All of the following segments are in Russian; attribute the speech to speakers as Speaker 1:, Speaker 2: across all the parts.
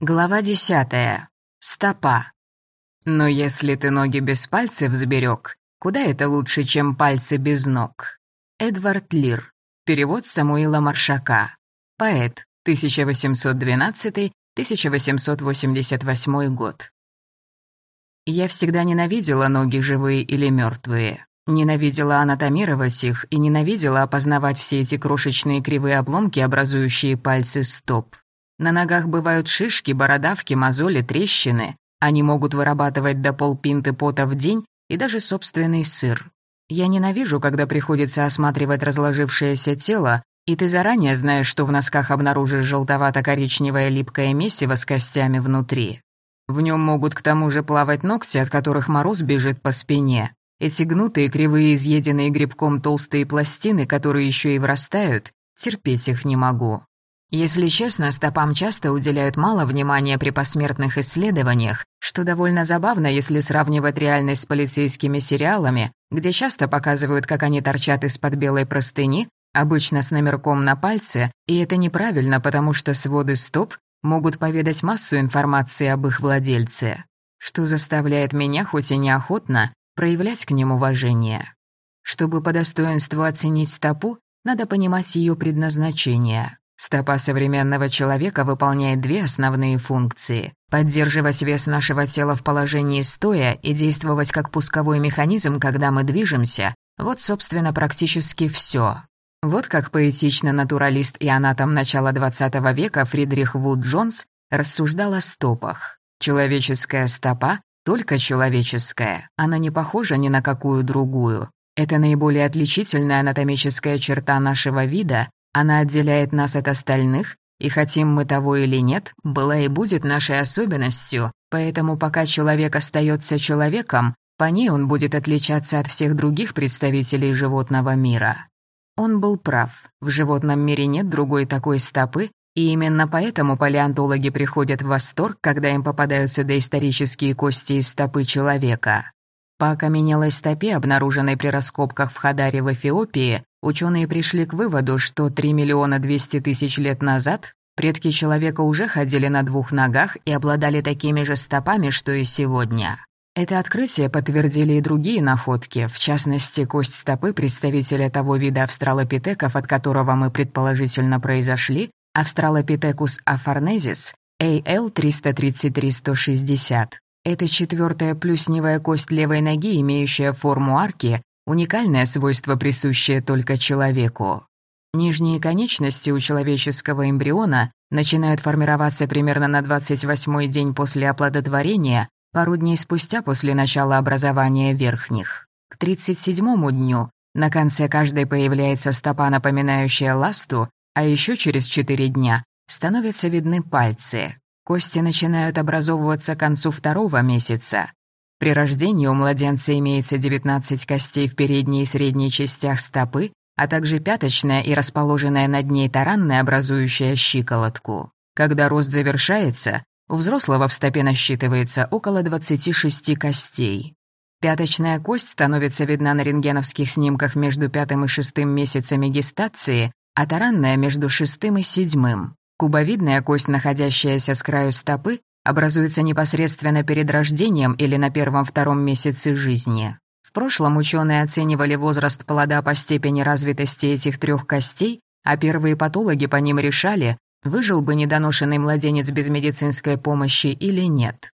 Speaker 1: Глава десятая. Стопа. Но если ты ноги без пальцев сберег, куда это лучше, чем пальцы без ног? Эдвард Лир. Перевод Самуила Маршака. Поэт. 1812-1888 год. Я всегда ненавидела ноги живые или мертвые. Ненавидела анатомировать их и ненавидела опознавать все эти крошечные кривые обломки, образующие пальцы стоп. На ногах бывают шишки, бородавки, мозоли, трещины. Они могут вырабатывать до полпинты пота в день и даже собственный сыр. Я ненавижу, когда приходится осматривать разложившееся тело, и ты заранее знаешь, что в носках обнаружишь желтовато-коричневое липкое месиво с костями внутри. В нем могут к тому же плавать ногти, от которых мороз бежит по спине. Эти гнутые, кривые, изъеденные грибком толстые пластины, которые еще и врастают, терпеть их не могу. Если честно, стопам часто уделяют мало внимания при посмертных исследованиях, что довольно забавно, если сравнивать реальность с полицейскими сериалами, где часто показывают, как они торчат из-под белой простыни, обычно с номерком на пальце, и это неправильно, потому что своды стоп могут поведать массу информации об их владельце, что заставляет меня, хоть и неохотно, проявлять к ним уважение. Чтобы по достоинству оценить стопу, надо понимать ее предназначение. Стопа современного человека выполняет две основные функции – поддерживать вес нашего тела в положении стоя и действовать как пусковой механизм, когда мы движемся. Вот, собственно, практически все. Вот как поэтично натуралист и анатом начала XX века Фридрих Вуд Джонс рассуждал о стопах. Человеческая стопа только человеческая, она не похожа ни на какую другую. Это наиболее отличительная анатомическая черта нашего вида, она отделяет нас от остальных, и хотим мы того или нет, была и будет нашей особенностью, поэтому пока человек остается человеком, по ней он будет отличаться от всех других представителей животного мира. Он был прав, в животном мире нет другой такой стопы, и именно поэтому палеонтологи приходят в восторг, когда им попадаются доисторические кости из стопы человека. По окаменелой стопе, обнаруженной при раскопках в Хадаре в Эфиопии, ученые пришли к выводу, что 3 миллиона 200 тысяч лет назад предки человека уже ходили на двух ногах и обладали такими же стопами, что и сегодня. Это открытие подтвердили и другие находки, в частности, кость стопы представителя того вида австралопитеков, от которого мы предположительно произошли, Австралопитекус афарнезис, AL-333-160. Это четвертая плюсневая кость левой ноги, имеющая форму арки, уникальное свойство, присущее только человеку. Нижние конечности у человеческого эмбриона начинают формироваться примерно на 28-й день после оплодотворения, пару дней спустя после начала образования верхних. К 37-му дню на конце каждой появляется стопа, напоминающая ласту, а еще через 4 дня становятся видны пальцы. Кости начинают образовываться к концу второго месяца. При рождении у младенца имеется 19 костей в передней и средней частях стопы, а также пяточная и расположенная над ней таранная, образующая щиколотку. Когда рост завершается, у взрослого в стопе насчитывается около 26 костей. Пяточная кость становится видна на рентгеновских снимках между пятым и шестым месяцами гестации, а таранная между шестым и седьмым. Кубовидная кость, находящаяся с краю стопы, образуется непосредственно перед рождением или на первом-втором месяце жизни. В прошлом ученые оценивали возраст плода по степени развитости этих трех костей, а первые патологи по ним решали, выжил бы недоношенный младенец без медицинской помощи или нет.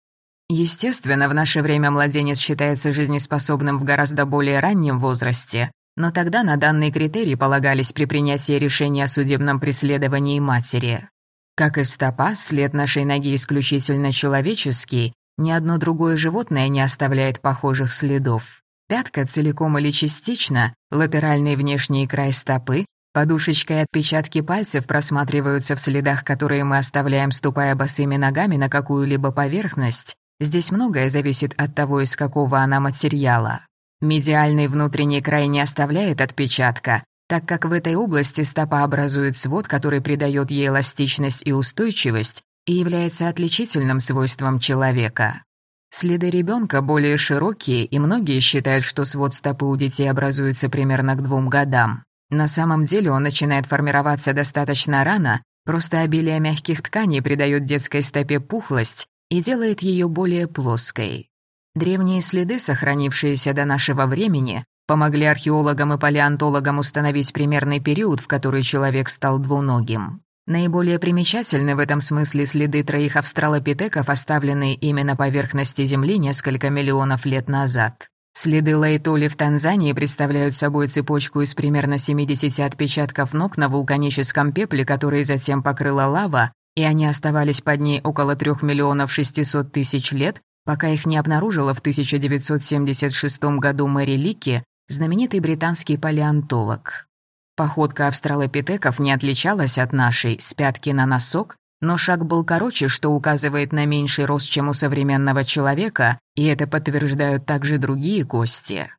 Speaker 1: Естественно, в наше время младенец считается жизнеспособным в гораздо более раннем возрасте, но тогда на данные критерии полагались при принятии решения о судебном преследовании матери. Как и стопа, след нашей ноги исключительно человеческий, ни одно другое животное не оставляет похожих следов. Пятка целиком или частично, латеральный внешний край стопы, подушечка и отпечатки пальцев просматриваются в следах, которые мы оставляем, ступая босыми ногами на какую-либо поверхность. Здесь многое зависит от того, из какого она материала. Медиальный внутренний край не оставляет отпечатка, так как в этой области стопа образует свод, который придает ей эластичность и устойчивость и является отличительным свойством человека. Следы ребенка более широкие, и многие считают, что свод стопы у детей образуется примерно к двум годам. На самом деле он начинает формироваться достаточно рано, Просто обилие мягких тканей придает детской стопе пухлость и делает ее более плоской. Древние следы, сохранившиеся до нашего времени, помогли археологам и палеонтологам установить примерный период, в который человек стал двуногим. Наиболее примечательны в этом смысле следы троих австралопитеков, оставленные именно поверхности Земли несколько миллионов лет назад. Следы Лайтоли в Танзании представляют собой цепочку из примерно 70 отпечатков ног на вулканическом пепле, который затем покрыла лава, и они оставались под ней около 3 миллионов 600 тысяч лет, пока их не обнаружила в 1976 году Мэри Лики, знаменитый британский палеонтолог. Походка австралопитеков не отличалась от нашей, с пятки на носок, но шаг был короче, что указывает на меньший рост, чем у современного человека, и это подтверждают также другие кости.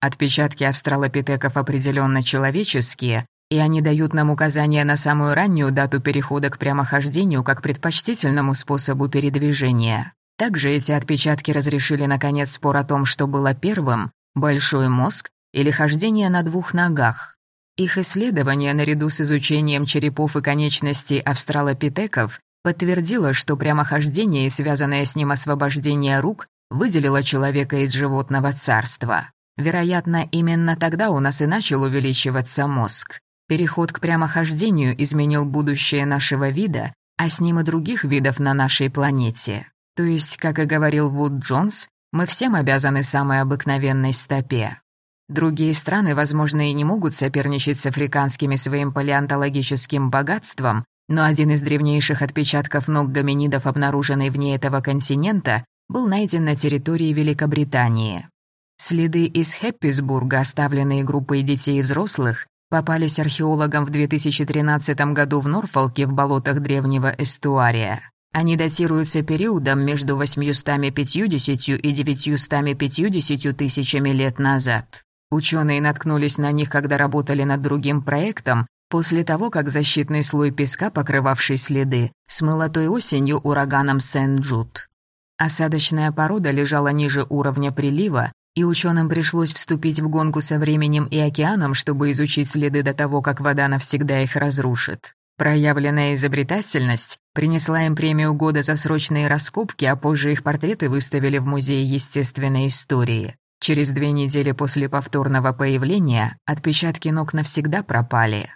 Speaker 1: Отпечатки австралопитеков определенно человеческие, и они дают нам указание на самую раннюю дату перехода к прямохождению как предпочтительному способу передвижения. Также эти отпечатки разрешили, наконец, спор о том, что было первым – большой мозг или хождение на двух ногах. Их исследование, наряду с изучением черепов и конечностей австралопитеков, подтвердило, что прямохождение и связанное с ним освобождение рук выделило человека из животного царства. Вероятно, именно тогда у нас и начал увеличиваться мозг. Переход к прямохождению изменил будущее нашего вида, а с ним и других видов на нашей планете. То есть, как и говорил Вуд Джонс, мы всем обязаны самой обыкновенной стопе. Другие страны, возможно, и не могут соперничать с африканскими своим палеонтологическим богатством, но один из древнейших отпечатков ног гоминидов, обнаруженный вне этого континента, был найден на территории Великобритании. Следы из Хэпписбурга, оставленные группой детей и взрослых, попались археологам в 2013 году в Норфолке в болотах древнего эстуария. Они датируются периодом между 850 и 950 тысячами лет назад. Ученые наткнулись на них, когда работали над другим проектом, после того, как защитный слой песка, покрывавший следы, смыло той осенью ураганом Сент-Джуд. Осадочная порода лежала ниже уровня прилива, и ученым пришлось вступить в гонку со временем и океаном, чтобы изучить следы до того, как вода навсегда их разрушит. Проявленная изобретательность принесла им премию года за срочные раскопки, а позже их портреты выставили в Музее естественной истории. Через две недели после повторного появления отпечатки ног навсегда пропали.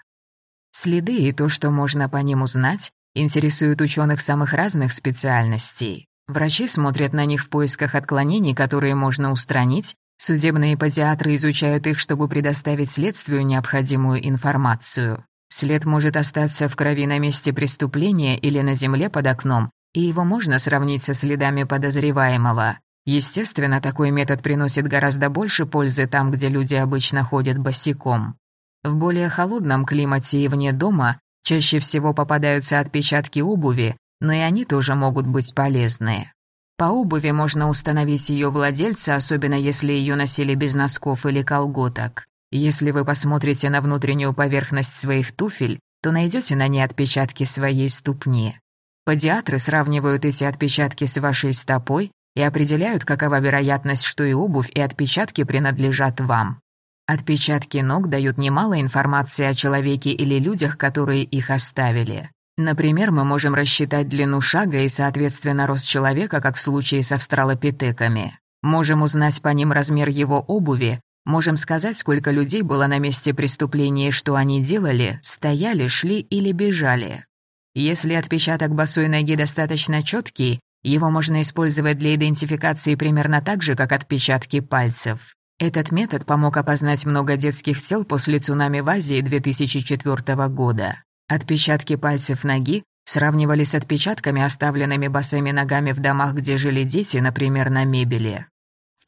Speaker 1: Следы и то, что можно по ним узнать, интересуют ученых самых разных специальностей. Врачи смотрят на них в поисках отклонений, которые можно устранить, судебные педиатры изучают их, чтобы предоставить следствию необходимую информацию. След может остаться в крови на месте преступления или на земле под окном, и его можно сравнить со следами подозреваемого. Естественно, такой метод приносит гораздо больше пользы там, где люди обычно ходят босиком. В более холодном климате и вне дома чаще всего попадаются отпечатки обуви, но и они тоже могут быть полезны. По обуви можно установить ее владельца, особенно если ее носили без носков или колготок. Если вы посмотрите на внутреннюю поверхность своих туфель, то найдете на ней отпечатки своей ступни. Педиатры сравнивают эти отпечатки с вашей стопой и определяют, какова вероятность, что и обувь, и отпечатки принадлежат вам. Отпечатки ног дают немало информации о человеке или людях, которые их оставили. Например, мы можем рассчитать длину шага и, соответственно, рост человека, как в случае с австралопитеками. Можем узнать по ним размер его обуви, можем сказать, сколько людей было на месте преступления и что они делали, стояли, шли или бежали. Если отпечаток босой ноги достаточно четкий, его можно использовать для идентификации примерно так же, как отпечатки пальцев. Этот метод помог опознать много детских тел после цунами в Азии 2004 года. Отпечатки пальцев ноги сравнивали с отпечатками, оставленными босыми ногами в домах, где жили дети, например, на мебели.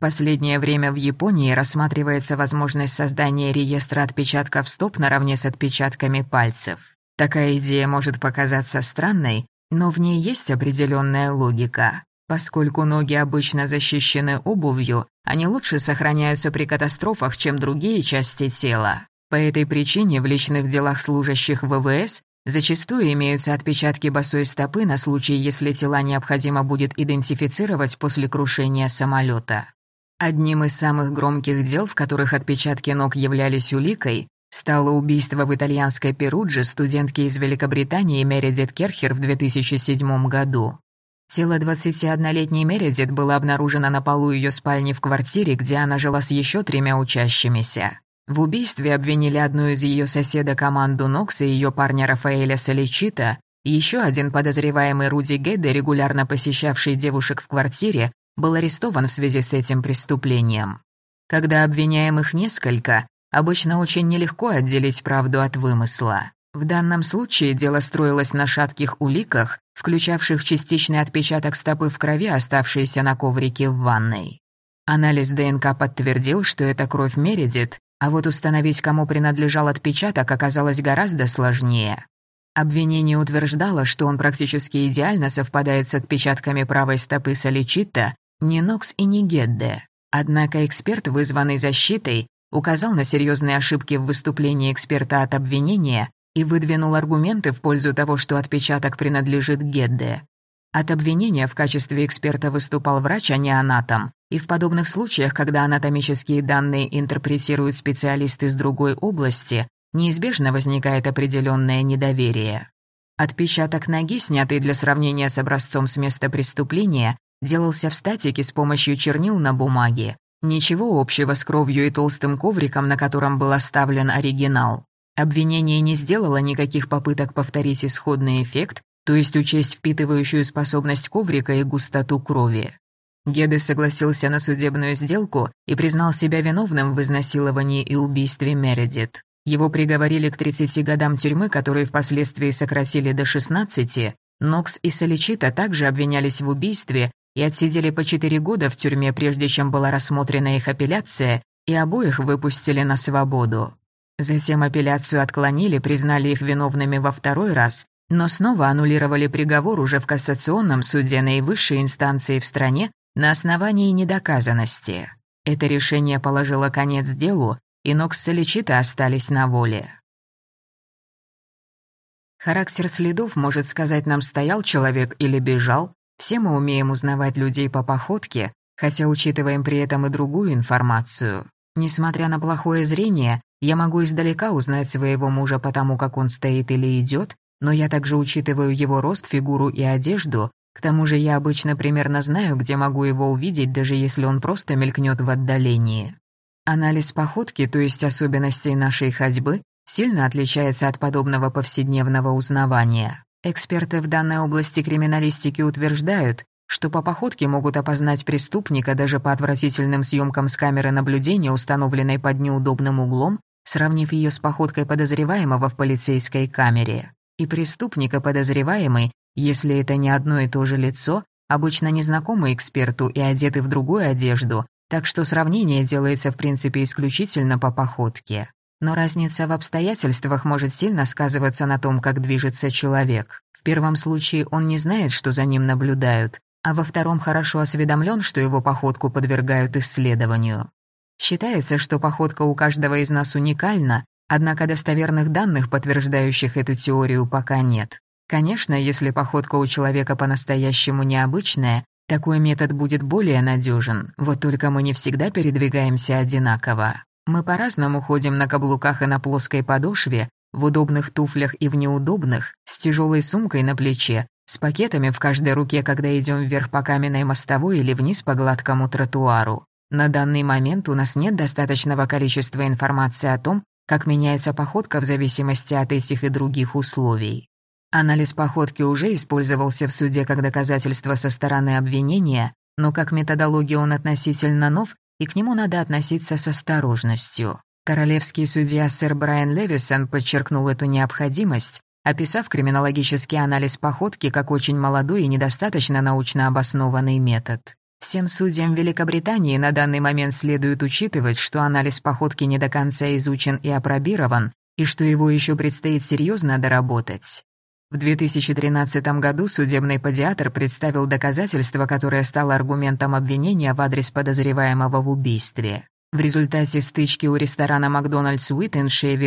Speaker 1: Последнее время в Японии рассматривается возможность создания реестра отпечатков стоп наравне с отпечатками пальцев. Такая идея может показаться странной, но в ней есть определенная логика. Поскольку ноги обычно защищены обувью, они лучше сохраняются при катастрофах, чем другие части тела. По этой причине в личных делах служащих ВВС зачастую имеются отпечатки босой стопы на случай, если тела необходимо будет идентифицировать после крушения самолета. Одним из самых громких дел, в которых отпечатки ног являлись уликой, стало убийство в итальянской Перудже студентки из Великобритании Мередит Керхер в 2007 году. Тело 21-летней Мередит было обнаружено на полу ее спальни в квартире, где она жила с еще тремя учащимися. В убийстве обвинили одну из ее соседа команду Нокс и ее парня Рафаэля Соличита, еще один подозреваемый Руди Гедде, регулярно посещавший девушек в квартире, был арестован в связи с этим преступлением. Когда обвиняемых несколько, обычно очень нелегко отделить правду от вымысла. В данном случае дело строилось на шатких уликах, включавших частичный отпечаток стопы в крови, оставшейся на коврике в ванной. Анализ ДНК подтвердил, что это кровь Мередит, а вот установить, кому принадлежал отпечаток, оказалось гораздо сложнее. Обвинение утверждало, что он практически идеально совпадает с отпечатками правой стопы Соличита, ни Нокс и ни Гедде. Однако эксперт, вызванный защитой, указал на серьезные ошибки в выступлении эксперта от обвинения и выдвинул аргументы в пользу того, что отпечаток принадлежит Гедде. От обвинения в качестве эксперта выступал врач, а не анатом, и в подобных случаях, когда анатомические данные интерпретируют специалисты из другой области, неизбежно возникает определенное недоверие. Отпечаток ноги, снятый для сравнения с образцом с места преступления, делался в статике с помощью чернил на бумаге. Ничего общего с кровью и толстым ковриком, на котором был оставлен оригинал. Обвинение не сделало никаких попыток повторить исходный эффект, то есть учесть впитывающую способность коврика и густоту крови. Геде согласился на судебную сделку и признал себя виновным в изнасиловании и убийстве Мередит. Его приговорили к 30 годам тюрьмы, которые впоследствии сократили до 16. Нокс и Соличита также обвинялись в убийстве и отсидели по 4 года в тюрьме, прежде чем была рассмотрена их апелляция, и обоих выпустили на свободу. Затем апелляцию отклонили, признали их виновными во второй раз, но снова аннулировали приговор уже в кассационном суде наивысшей инстанции в стране на основании недоказанности. Это решение положило конец делу, и Нокс с Соличита остались на воле. Характер следов может сказать нам, стоял человек или бежал. Все мы умеем узнавать людей по походке, хотя учитываем при этом и другую информацию. Несмотря на плохое зрение, я могу издалека узнать своего мужа по тому, как он стоит или идет, но я также учитываю его рост, фигуру и одежду. К тому же я обычно примерно знаю, где могу его увидеть, даже если он просто мелькнет в отдалении. Анализ походки, то есть особенностей нашей ходьбы, сильно отличается от подобного повседневного узнавания. Эксперты в данной области криминалистики утверждают, что по походке могут опознать преступника даже по отвратительным съемкам с камеры наблюдения, установленной под неудобным углом, сравнив ее с походкой подозреваемого в полицейской камере. И преступника подозреваемый, если это не одно и то же лицо, обычно незнакомый эксперту и одеты в другую одежду, так что сравнение делается в принципе исключительно по походке. Но разница в обстоятельствах может сильно сказываться на том, как движется человек. В первом случае он не знает, что за ним наблюдают, а во втором хорошо осведомлен, что его походку подвергают исследованию. Считается, что походка у каждого из нас уникальна, однако достоверных данных, подтверждающих эту теорию, пока нет. Конечно, если походка у человека по-настоящему необычная, такой метод будет более надежен, вот только мы не всегда передвигаемся одинаково. Мы по-разному ходим на каблуках и на плоской подошве, в удобных туфлях и в неудобных, с тяжелой сумкой на плече, с пакетами в каждой руке, когда идем вверх по каменной мостовой или вниз по гладкому тротуару. На данный момент у нас нет достаточного количества информации о том, как меняется походка в зависимости от этих и других условий. Анализ походки уже использовался в суде как доказательство со стороны обвинения, но как методология он относительно нов, и к нему надо относиться с осторожностью. Королевский судья сэр Брайан Левисон подчеркнул эту необходимость, описав криминологический анализ походки как очень молодой и недостаточно научно обоснованный метод. Всем судьям Великобритании на данный момент следует учитывать, что анализ походки не до конца изучен и опробирован, и что его еще предстоит серьезно доработать. В 2013 году судебный педиатр представил доказательство, которое стало аргументом обвинения в адрес подозреваемого в убийстве. В результате стычки у ресторана «Макдональдс» в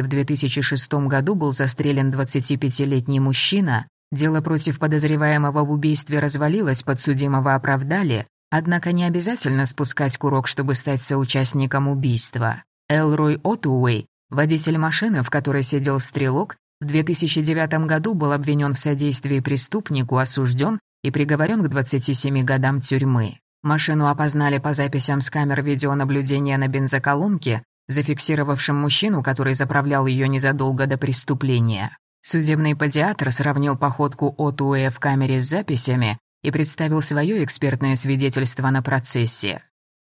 Speaker 1: в 2006 году был застрелен 25-летний мужчина. Дело против подозреваемого в убийстве развалилось, подсудимого оправдали, Однако не обязательно спускать курок, чтобы стать соучастником убийства. Элрой Отуэй, Водитель машины, в которой сидел стрелок, в 2009 году был обвинен в содействии преступнику, осужден и приговорен к 27 годам тюрьмы. Машину опознали по записям с камер видеонаблюдения на бензоколонке, зафиксировавшим мужчину, который заправлял ее незадолго до преступления. Судебный педиатр сравнил походку Отуэ в камере с записями и представил свое экспертное свидетельство на процессе.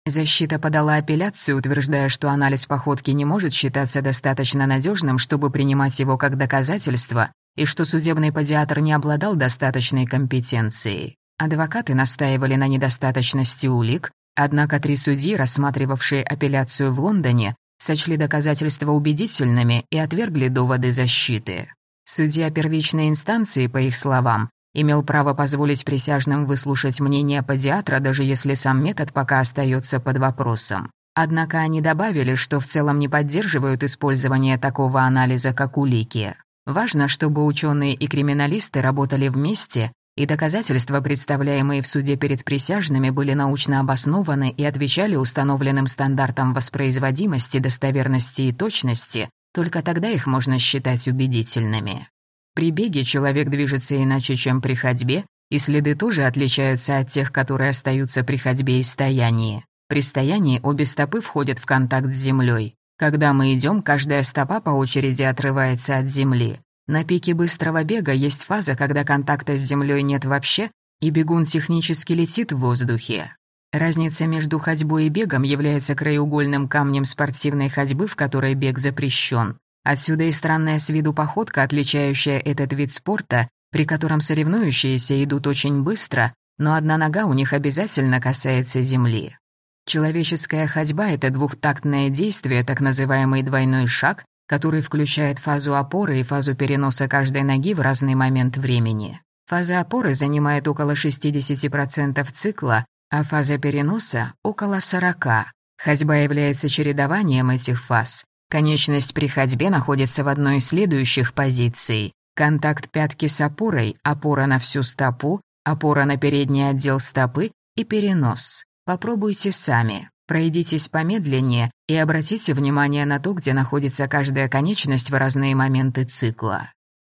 Speaker 1: Защита подала апелляцию, утверждая, что анализ походки не может считаться достаточно надежным, чтобы принимать его как доказательство, и что судебный педиатр не обладал достаточной компетенцией. Адвокаты настаивали на недостаточности улик, однако три судьи, рассматривавшие апелляцию в Лондоне, сочли доказательства убедительными и отвергли доводы защиты. Судья первичной инстанции, по их словам, имел право позволить присяжным выслушать мнение педиатра, даже если сам метод пока остается под вопросом. Однако они добавили, что в целом не поддерживают использование такого анализа, как улики. Важно, чтобы ученые и криминалисты работали вместе, и доказательства, представляемые в суде перед присяжными, были научно обоснованы и отвечали установленным стандартам воспроизводимости, достоверности и точности, только тогда их можно считать убедительными. При беге человек движется иначе, чем при ходьбе, и следы тоже отличаются от тех, которые остаются при ходьбе и стоянии. При стоянии обе стопы входят в контакт с землей. Когда мы идем, каждая стопа по очереди отрывается от земли. На пике быстрого бега есть фаза, когда контакта с землей нет вообще, и бегун технически летит в воздухе. Разница между ходьбой и бегом является краеугольным камнем спортивной ходьбы, в которой бег запрещен. Отсюда и странная с виду походка, отличающая этот вид спорта, при котором соревнующиеся идут очень быстро, но одна нога у них обязательно касается земли. Человеческая ходьба — это двухтактное действие, так называемый двойной шаг, который включает фазу опоры и фазу переноса каждой ноги в разный момент времени. Фаза опоры занимает около 60% цикла, а фаза переноса — около 40%. Ходьба является чередованием этих фаз. Конечность при ходьбе находится в одной из следующих позиций. Контакт пятки с опорой, опора на всю стопу, опора на передний отдел стопы и перенос. Попробуйте сами. Пройдитесь помедленнее и обратите внимание на то, где находится каждая конечность в разные моменты цикла.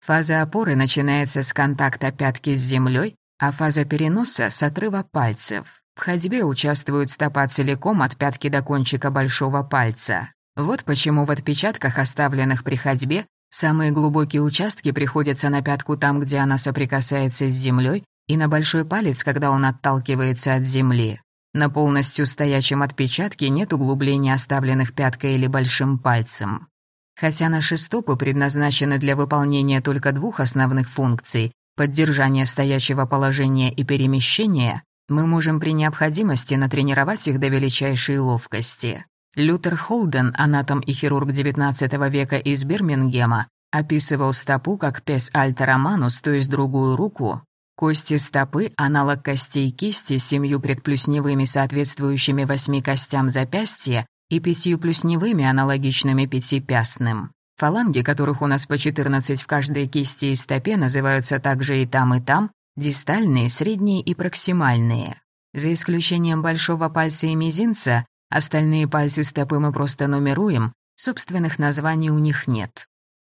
Speaker 1: Фаза опоры начинается с контакта пятки с землей, а фаза переноса — с отрыва пальцев. В ходьбе участвует стопа целиком от пятки до кончика большого пальца. Вот почему в отпечатках, оставленных при ходьбе, самые глубокие участки приходятся на пятку там, где она соприкасается с землей, и на большой палец, когда он отталкивается от земли. На полностью стоячем отпечатке нет углублений, оставленных пяткой или большим пальцем. Хотя наши стопы предназначены для выполнения только двух основных функций – поддержания стоячего положения и перемещения, мы можем при необходимости натренировать их до величайшей ловкости. Лютер Холден, анатом и хирург XIX века из Бирмингема, описывал стопу как пес альтероманус, то есть другую руку. Кости стопы – аналог костей кисти с семью предплюсневыми, соответствующими восьми костям запястья, и пятью плюсневыми, аналогичными пятипястным. Фаланги, которых у нас по 14 в каждой кисти и стопе, называются также и там, и там, дистальные, средние и проксимальные. За исключением большого пальца и мизинца, Остальные пальцы стопы мы просто нумеруем, собственных названий у них нет.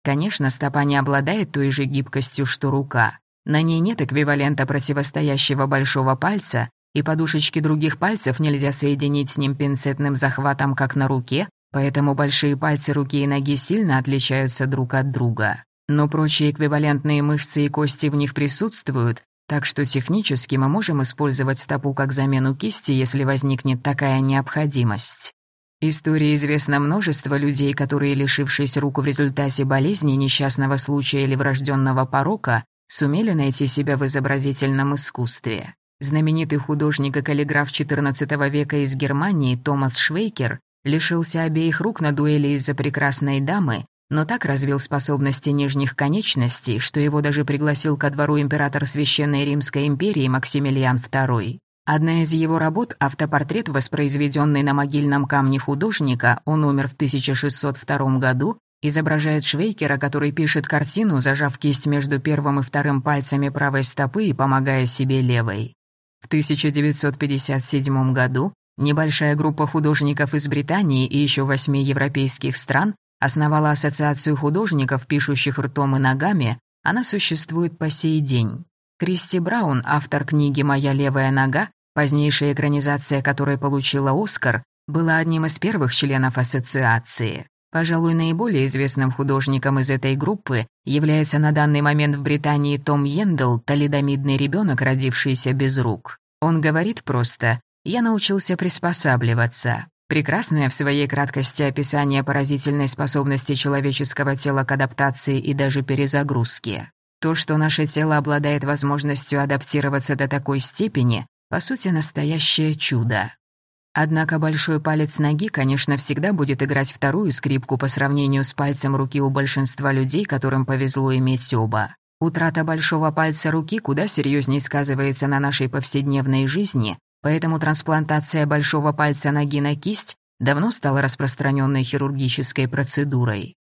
Speaker 1: Конечно, стопа не обладает той же гибкостью, что рука. На ней нет эквивалента противостоящего большого пальца, и подушечки других пальцев нельзя соединить с ним пинцетным захватом, как на руке, поэтому большие пальцы руки и ноги сильно отличаются друг от друга. Но прочие эквивалентные мышцы и кости в них присутствуют, так что технически мы можем использовать стопу как замену кисти, если возникнет такая необходимость. Истории известно множество людей, которые, лишившись рук в результате болезни, несчастного случая или врожденного порока, сумели найти себя в изобразительном искусстве. Знаменитый художник и каллиграф XIV века из Германии Томас Швейкер лишился обеих рук на дуэли из-за прекрасной дамы но так развил способности нижних конечностей, что его даже пригласил ко двору император Священной Римской империи Максимилиан II. Одна из его работ, автопортрет, воспроизведенный на могильном камне художника, он умер в 1602 году, изображает Швейкера, который пишет картину, зажав кисть между первым и вторым пальцами правой стопы и помогая себе левой. В 1957 году небольшая группа художников из Британии и еще восьми европейских стран основала Ассоциацию художников, пишущих ртом и ногами, она существует по сей день. Кристи Браун, автор книги «Моя левая нога», позднейшая экранизация которой получила «Оскар», была одним из первых членов ассоциации. Пожалуй, наиболее известным художником из этой группы является на данный момент в Британии Том Йендл, талидомидный ребенок, родившийся без рук. Он говорит просто «Я научился приспосабливаться». Прекрасное в своей краткости описание поразительной способности человеческого тела к адаптации и даже перезагрузке. То, что наше тело обладает возможностью адаптироваться до такой степени, по сути, настоящее чудо. Однако большой палец ноги, конечно, всегда будет играть вторую скрипку по сравнению с пальцем руки у большинства людей, которым повезло иметь оба. Утрата большого пальца руки куда серьезнее сказывается на нашей повседневной жизни, Поэтому трансплантация большого пальца ноги на кисть давно стала распространенной хирургической процедурой.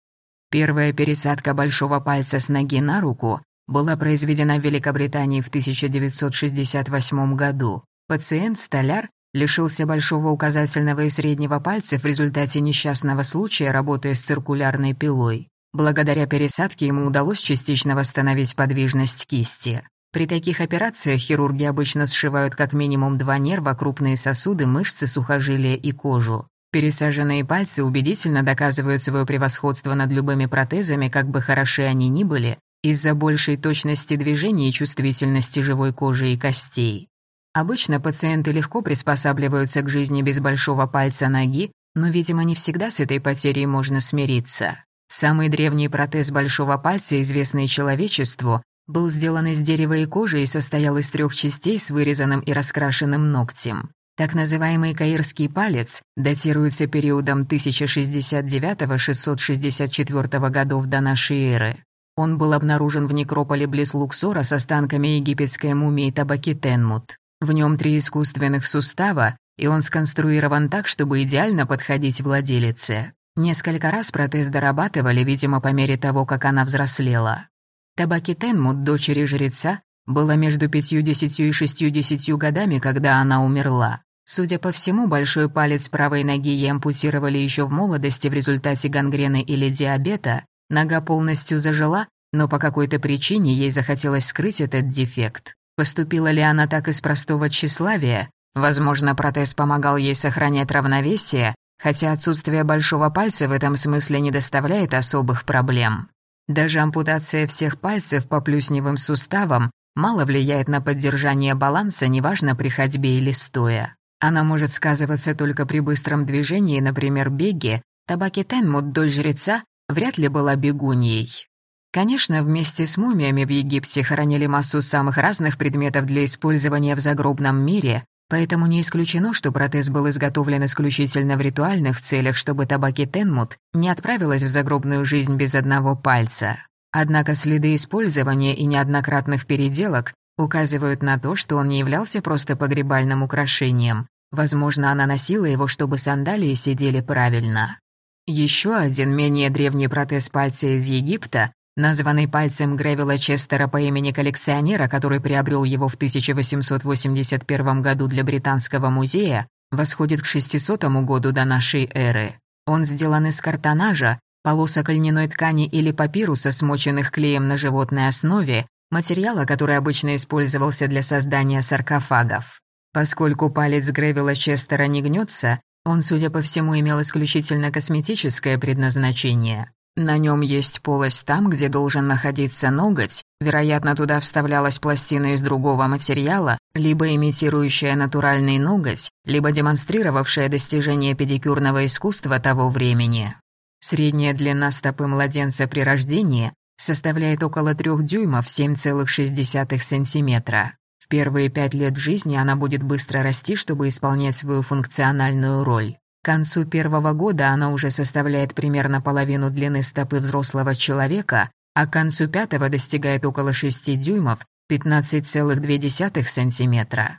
Speaker 1: Первая пересадка большого пальца с ноги на руку была произведена в Великобритании в 1968 году. Пациент-столяр лишился большого указательного и среднего пальцев в результате несчастного случая, работая с циркулярной пилой. Благодаря пересадке ему удалось частично восстановить подвижность кисти. При таких операциях хирурги обычно сшивают как минимум два нерва, крупные сосуды, мышцы, сухожилия и кожу. Пересаженные пальцы убедительно доказывают свое превосходство над любыми протезами, как бы хороши они ни были, из-за большей точности движений и чувствительности живой кожи и костей. Обычно пациенты легко приспосабливаются к жизни без большого пальца ноги, но, видимо, не всегда с этой потерей можно смириться. Самый древний протез большого пальца, известный человечеству, был сделан из дерева и кожи и состоял из трех частей с вырезанным и раскрашенным ногтем. Так называемый каирский палец датируется периодом 1069-664 годов до нашей эры. Он был обнаружен в некрополе близ Луксора с останками египетской мумии Табакитенмут. В нем три искусственных сустава, и он сконструирован так, чтобы идеально подходить владелице. Несколько раз протез дорабатывали, видимо, по мере того, как она взрослела. Табаки Тенмут, дочери жреца, было между пятью-десятью и шестью-десятью годами, когда она умерла. Судя по всему, большой палец правой ноги ей ампутировали еще в молодости в результате гангрены или диабета. Нога полностью зажила, но по какой-то причине ей захотелось скрыть этот дефект. Поступила ли она так из простого тщеславия? Возможно, протез помогал ей сохранять равновесие, хотя отсутствие большого пальца в этом смысле не доставляет особых проблем. Даже ампутация всех пальцев по плюсневым суставам мало влияет на поддержание баланса, неважно при ходьбе или стоя. Она может сказываться только при быстром движении, например, беге. Табаки Тенмут, дочь жреца, вряд ли была бегуньей. Конечно, вместе с мумиями в Египте хоронили массу самых разных предметов для использования в загробном мире, Поэтому не исключено, что протез был изготовлен исключительно в ритуальных целях, чтобы табаки Тенмут не отправилась в загробную жизнь без одного пальца. Однако следы использования и неоднократных переделок указывают на то, что он не являлся просто погребальным украшением. Возможно, она носила его, чтобы сандалии сидели правильно. Еще один менее древний протез пальца из Египта названный пальцем Гревила Честера по имени коллекционера, который приобрел его в 1881 году для Британского музея, восходит к 600 году до нашей эры. Он сделан из картонажа, полосок льняной ткани или папируса, смоченных клеем на животной основе, материала, который обычно использовался для создания саркофагов. Поскольку палец Гревила Честера не гнется, он, судя по всему, имел исключительно косметическое предназначение. На нем есть полость там, где должен находиться ноготь, вероятно, туда вставлялась пластина из другого материала, либо имитирующая натуральный ноготь, либо демонстрировавшая достижение педикюрного искусства того времени. Средняя длина стопы младенца при рождении составляет около 3 дюймов 7,6 сантиметра. В первые пять лет жизни она будет быстро расти, чтобы исполнять свою функциональную роль. К концу первого года она уже составляет примерно половину длины стопы взрослого человека, а к концу пятого достигает около 6 дюймов, 15,2 сантиметра.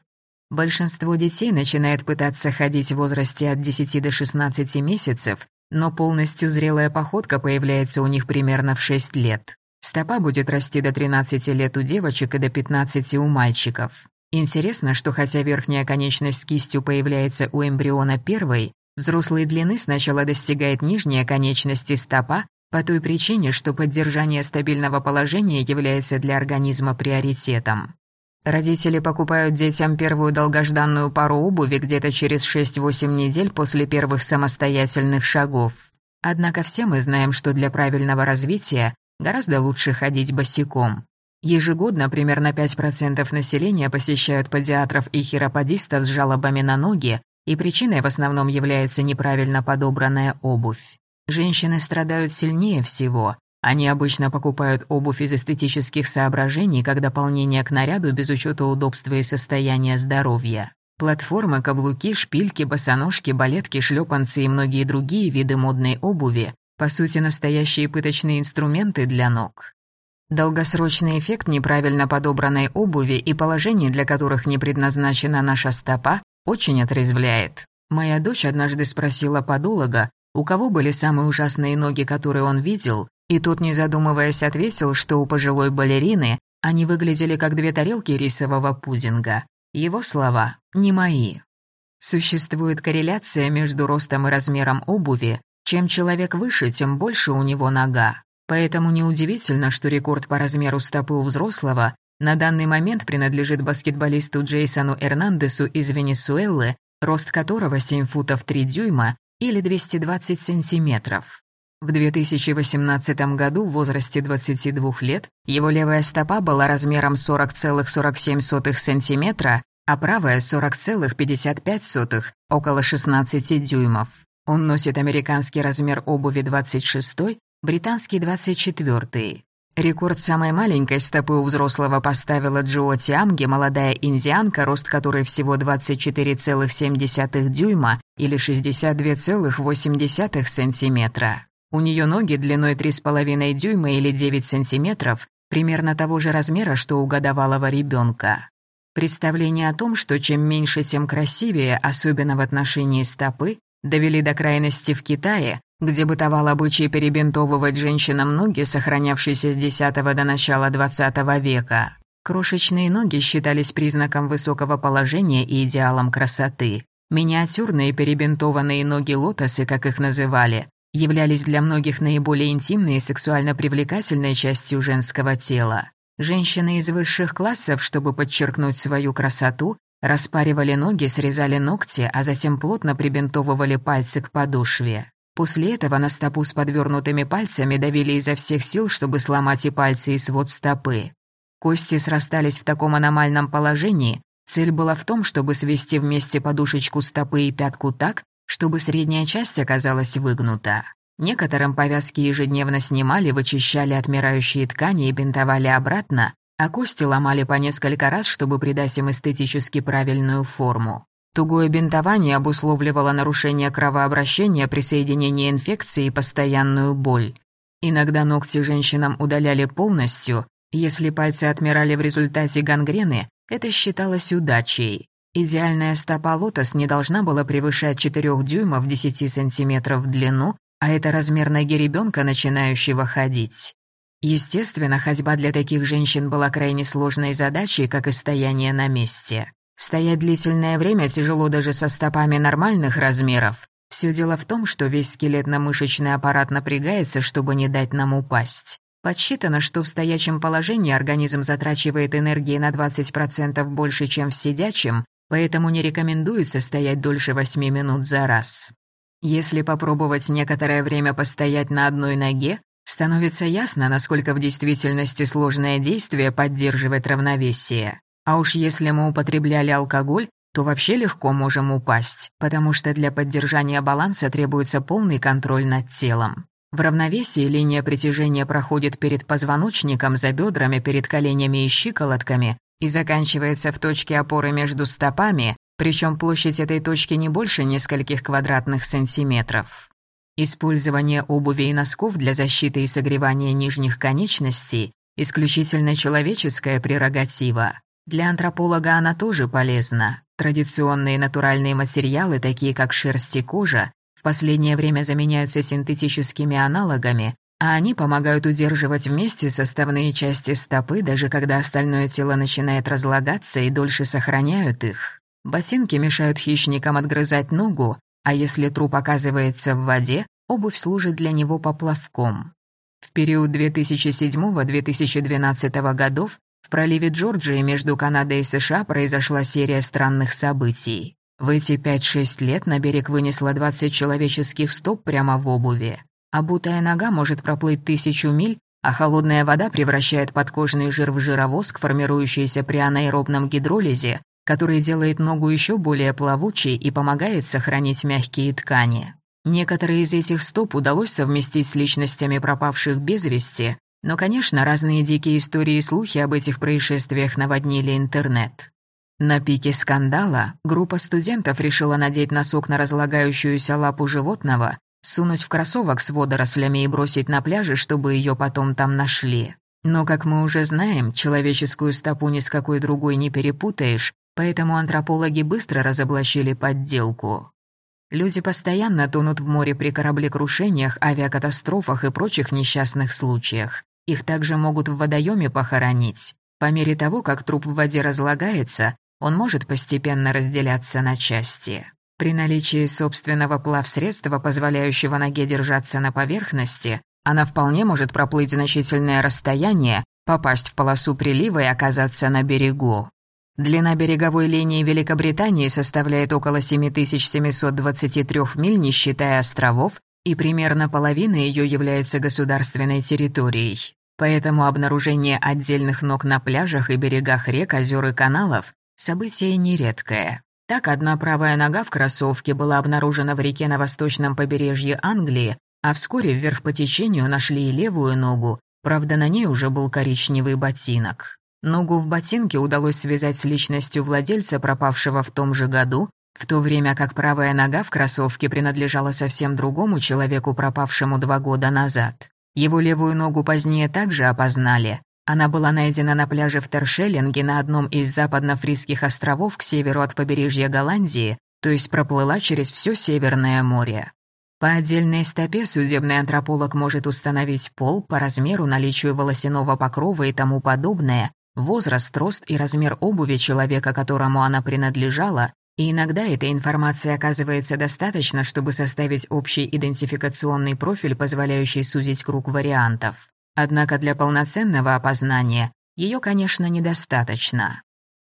Speaker 1: Большинство детей начинает пытаться ходить в возрасте от 10 до 16 месяцев, но полностью зрелая походка появляется у них примерно в 6 лет. Стопа будет расти до 13 лет у девочек и до 15 у мальчиков. Интересно, что хотя верхняя конечность с кистью появляется у эмбриона первой, Взрослой длины сначала достигает нижняя конечности стопа, по той причине, что поддержание стабильного положения является для организма приоритетом. Родители покупают детям первую долгожданную пару обуви где-то через 6-8 недель после первых самостоятельных шагов. Однако все мы знаем, что для правильного развития гораздо лучше ходить босиком. Ежегодно примерно 5% населения посещают педиатров и хироподистов с жалобами на ноги, и причиной в основном является неправильно подобранная обувь. Женщины страдают сильнее всего. Они обычно покупают обувь из эстетических соображений как дополнение к наряду без учета удобства и состояния здоровья. Платформы, каблуки, шпильки, босоножки, балетки, шлепанцы и многие другие виды модной обуви – по сути, настоящие пыточные инструменты для ног. Долгосрочный эффект неправильно подобранной обуви и положений, для которых не предназначена наша стопа, очень отрезвляет. Моя дочь однажды спросила подолога, у кого были самые ужасные ноги, которые он видел, и тот, не задумываясь, ответил, что у пожилой балерины они выглядели как две тарелки рисового пудинга. Его слова не мои. Существует корреляция между ростом и размером обуви. Чем человек выше, тем больше у него нога. Поэтому неудивительно, что рекорд по размеру стопы у взрослого на данный момент принадлежит баскетболисту Джейсону Эрнандесу из Венесуэлы, рост которого 7 футов 3 дюйма или 220 сантиметров. В 2018 году в возрасте 22 лет его левая стопа была размером 40,47 сантиметра, а правая 40,55, около 16 дюймов. Он носит американский размер обуви 26, британский 24. Рекорд самой маленькой стопы у взрослого поставила Джо Тиамги, молодая индианка, рост которой всего 24,7 дюйма или 62,8 сантиметра. У нее ноги длиной 3,5 дюйма или 9 сантиметров, примерно того же размера, что у годовалого ребенка. Представление о том, что чем меньше, тем красивее, особенно в отношении стопы, довели до крайности в Китае, где бытовал обычай перебинтовывать женщинам ноги, сохранявшиеся с X до начала XX века. Крошечные ноги считались признаком высокого положения и идеалом красоты. Миниатюрные перебинтованные ноги лотосы, как их называли, являлись для многих наиболее интимной и сексуально привлекательной частью женского тела. Женщины из высших классов, чтобы подчеркнуть свою красоту, распаривали ноги, срезали ногти, а затем плотно прибинтовывали пальцы к подошве. После этого на стопу с подвернутыми пальцами давили изо всех сил, чтобы сломать и пальцы, и свод стопы. Кости срастались в таком аномальном положении. Цель была в том, чтобы свести вместе подушечку стопы и пятку так, чтобы средняя часть оказалась выгнута. Некоторым повязки ежедневно снимали, вычищали отмирающие ткани и бинтовали обратно, а кости ломали по несколько раз, чтобы придать им эстетически правильную форму. Тугое бинтование обусловливало нарушение кровообращения, присоединение инфекции и постоянную боль. Иногда ногти женщинам удаляли полностью. Если пальцы отмирали в результате гангрены, это считалось удачей. Идеальная стопа лотос не должна была превышать 4 дюймов 10 сантиметров в длину, а это размер ноги ребенка, начинающего ходить. Естественно, ходьба для таких женщин была крайне сложной задачей, как и стояние на месте. Стоять длительное время тяжело даже со стопами нормальных размеров. Все дело в том, что весь скелетно-мышечный аппарат напрягается, чтобы не дать нам упасть. Подсчитано, что в стоячем положении организм затрачивает энергии на 20% больше, чем в сидячем, поэтому не рекомендуется стоять дольше 8 минут за раз. Если попробовать некоторое время постоять на одной ноге, становится ясно, насколько в действительности сложное действие поддерживать равновесие. А уж если мы употребляли алкоголь, то вообще легко можем упасть, потому что для поддержания баланса требуется полный контроль над телом. В равновесии линия притяжения проходит перед позвоночником, за бедрами, перед коленями и щиколотками и заканчивается в точке опоры между стопами, причем площадь этой точки не больше нескольких квадратных сантиметров. Использование обуви и носков для защиты и согревания нижних конечностей – исключительно человеческая прерогатива. Для антрополога она тоже полезна. Традиционные натуральные материалы, такие как шерсть и кожа, в последнее время заменяются синтетическими аналогами, а они помогают удерживать вместе составные части стопы, даже когда остальное тело начинает разлагаться и дольше сохраняют их. Ботинки мешают хищникам отгрызать ногу, а если труп оказывается в воде, обувь служит для него поплавком. В период 2007-2012 годов в проливе Джорджии между Канадой и США произошла серия странных событий. В эти 5-6 лет на берег вынесло 20 человеческих стоп прямо в обуви. Обутая нога может проплыть тысячу миль, а холодная вода превращает подкожный жир в жировоск, формирующийся при анаэробном гидролизе, который делает ногу еще более плавучей и помогает сохранить мягкие ткани. Некоторые из этих стоп удалось совместить с личностями пропавших без вести, но, конечно, разные дикие истории и слухи об этих происшествиях наводнили интернет. На пике скандала группа студентов решила надеть носок на разлагающуюся лапу животного, сунуть в кроссовок с водорослями и бросить на пляже, чтобы ее потом там нашли. Но, как мы уже знаем, человеческую стопу ни с какой другой не перепутаешь, поэтому антропологи быстро разоблачили подделку. Люди постоянно тонут в море при кораблекрушениях, авиакатастрофах и прочих несчастных случаях. Их также могут в водоеме похоронить. По мере того, как труп в воде разлагается, он может постепенно разделяться на части. При наличии собственного плавсредства, позволяющего ноге держаться на поверхности, она вполне может проплыть значительное расстояние, попасть в полосу прилива и оказаться на берегу. Длина береговой линии Великобритании составляет около 7723 миль, не считая островов, и примерно половина ее является государственной территорией. Поэтому обнаружение отдельных ног на пляжах и берегах рек, озер и каналов – событие нередкое. Так, одна правая нога в кроссовке была обнаружена в реке на восточном побережье Англии, а вскоре вверх по течению нашли и левую ногу, правда, на ней уже был коричневый ботинок. Ногу в ботинке удалось связать с личностью владельца, пропавшего в том же году, в то время как правая нога в кроссовке принадлежала совсем другому человеку, пропавшему два года назад. Его левую ногу позднее также опознали. Она была найдена на пляже в Тершеллинге на одном из западно-фрисских островов к северу от побережья Голландии, то есть проплыла через все Северное море. По отдельной стопе судебный антрополог может установить пол по размеру, наличию волосяного покрова и тому подобное, возраст, рост и размер обуви человека, которому она принадлежала, и иногда этой информации оказывается достаточно, чтобы составить общий идентификационный профиль, позволяющий судить круг вариантов. Однако для полноценного опознания ее, конечно, недостаточно.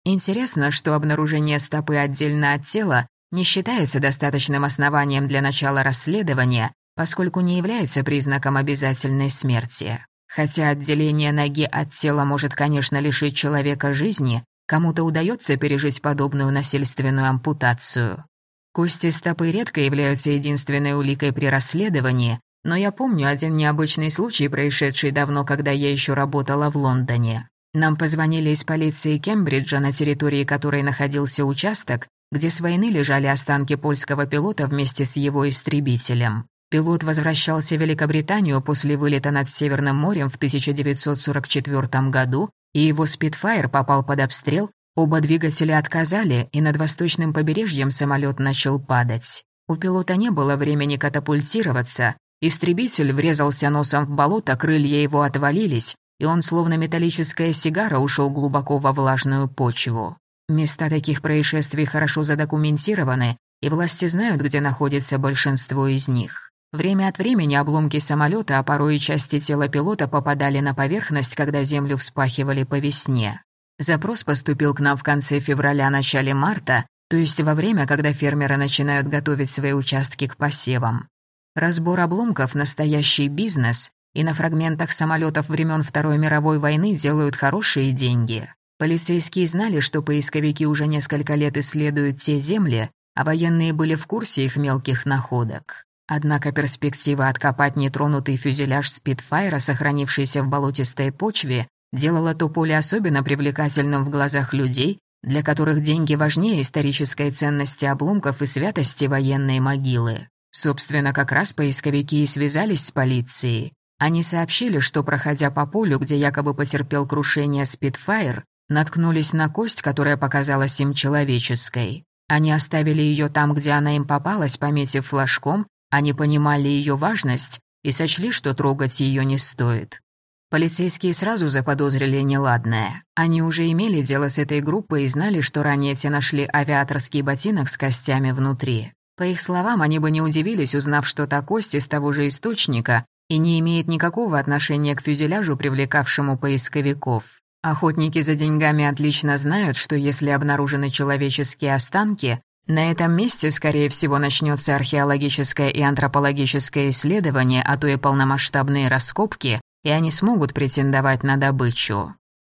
Speaker 1: Интересно, что обнаружение стопы отдельно от тела не считается достаточным основанием для начала расследования, поскольку не является признаком обязательной смерти. Хотя отделение ноги от тела может, конечно, лишить человека жизни, Кому-то удается пережить подобную насильственную ампутацию. Кости стопы редко являются единственной уликой при расследовании, но я помню один необычный случай, происшедший давно, когда я еще работала в Лондоне. Нам позвонили из полиции Кембриджа, на территории которой находился участок, где с войны лежали останки польского пилота вместе с его истребителем. Пилот возвращался в Великобританию после вылета над Северным морем в 1944 году и его «Спитфайр» попал под обстрел, оба двигателя отказали, и над восточным побережьем самолет начал падать. У пилота не было времени катапультироваться, истребитель врезался носом в болото, крылья его отвалились, и он, словно металлическая сигара, ушел глубоко во влажную почву. Места таких происшествий хорошо задокументированы, и власти знают, где находится большинство из них. Время от времени обломки самолета, а порой и части тела пилота попадали на поверхность, когда землю вспахивали по весне. Запрос поступил к нам в конце февраля-начале марта, то есть во время, когда фермеры начинают готовить свои участки к посевам. Разбор обломков – настоящий бизнес, и на фрагментах самолетов времен Второй мировой войны делают хорошие деньги. Полицейские знали, что поисковики уже несколько лет исследуют те земли, а военные были в курсе их мелких находок. Однако перспектива откопать нетронутый фюзеляж Спитфайра, сохранившийся в болотистой почве, делала то поле особенно привлекательным в глазах людей, для которых деньги важнее исторической ценности обломков и святости военной могилы. Собственно, как раз поисковики и связались с полицией. Они сообщили, что, проходя по полю, где якобы потерпел крушение Спитфайр, наткнулись на кость, которая показалась им человеческой. Они оставили ее там, где она им попалась, пометив флажком, они понимали ее важность и сочли, что трогать ее не стоит. Полицейские сразу заподозрили неладное. Они уже имели дело с этой группой и знали, что ранее те нашли авиаторский ботинок с костями внутри. По их словам, они бы не удивились, узнав, что та кость из того же источника и не имеет никакого отношения к фюзеляжу, привлекавшему поисковиков. Охотники за деньгами отлично знают, что если обнаружены человеческие останки, на этом месте, скорее всего, начнется археологическое и антропологическое исследование, а то и полномасштабные раскопки, и они смогут претендовать на добычу.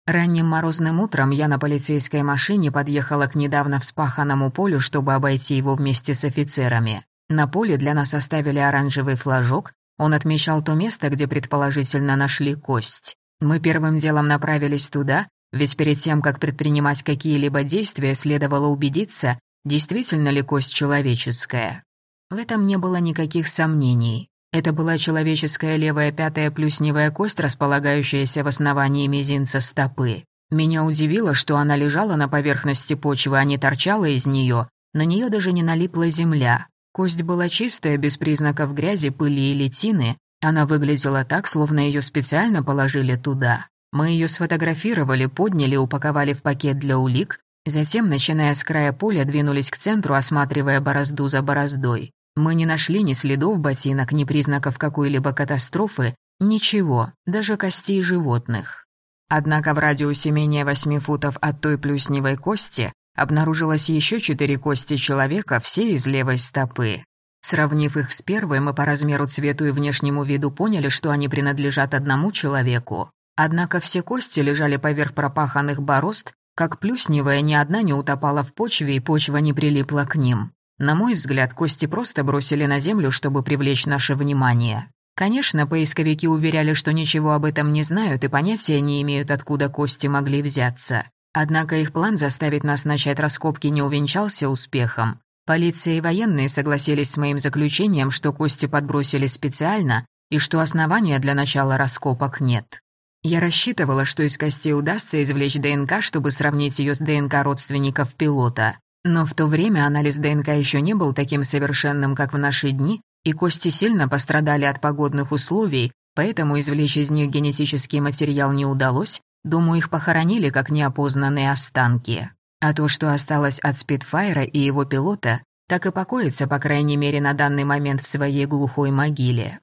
Speaker 1: Ранним морозным утром я на полицейской машине подъехала к недавно вспаханному полю, чтобы обойти его вместе с офицерами. На поле для нас оставили оранжевый флажок, он отмечал то место, где предположительно нашли кость. Мы первым делом направились туда, ведь перед тем, как предпринимать какие-либо действия, следовало убедиться, действительно ли кость человеческая. В этом не было никаких сомнений. Это была человеческая левая пятая плюсневая кость, располагающаяся в основании мизинца стопы. Меня удивило, что она лежала на поверхности почвы, а не торчала из нее. На нее даже не налипла земля. Кость была чистая, без признаков грязи, пыли или тины. Она выглядела так, словно ее специально положили туда. Мы ее сфотографировали, подняли, упаковали в пакет для улик, затем, начиная с края поля, двинулись к центру, осматривая борозду за бороздой. Мы не нашли ни следов ботинок, ни признаков какой-либо катастрофы, ничего, даже костей животных. Однако в радиусе менее восьми футов от той плюсневой кости обнаружилось еще четыре кости человека, все из левой стопы. Сравнив их с первой, мы по размеру, цвету и внешнему виду поняли, что они принадлежат одному человеку. Однако все кости лежали поверх пропаханных борозд, как плюсневая, ни одна не утопала в почве, и почва не прилипла к ним. На мой взгляд, кости просто бросили на землю, чтобы привлечь наше внимание. Конечно, поисковики уверяли, что ничего об этом не знают и понятия не имеют, откуда кости могли взяться. Однако их план заставить нас начать раскопки не увенчался успехом. Полиция и военные согласились с моим заключением, что кости подбросили специально и что основания для начала раскопок нет. Я рассчитывала, что из костей удастся извлечь ДНК, чтобы сравнить ее с ДНК родственников пилота. Но в то время анализ ДНК еще не был таким совершенным, как в наши дни, и кости сильно пострадали от погодных условий, поэтому извлечь из них генетический материал не удалось, думаю, их похоронили как неопознанные останки. А то, что осталось от Спитфайра и его пилота, так и покоится, по крайней мере, на данный момент в своей глухой могиле.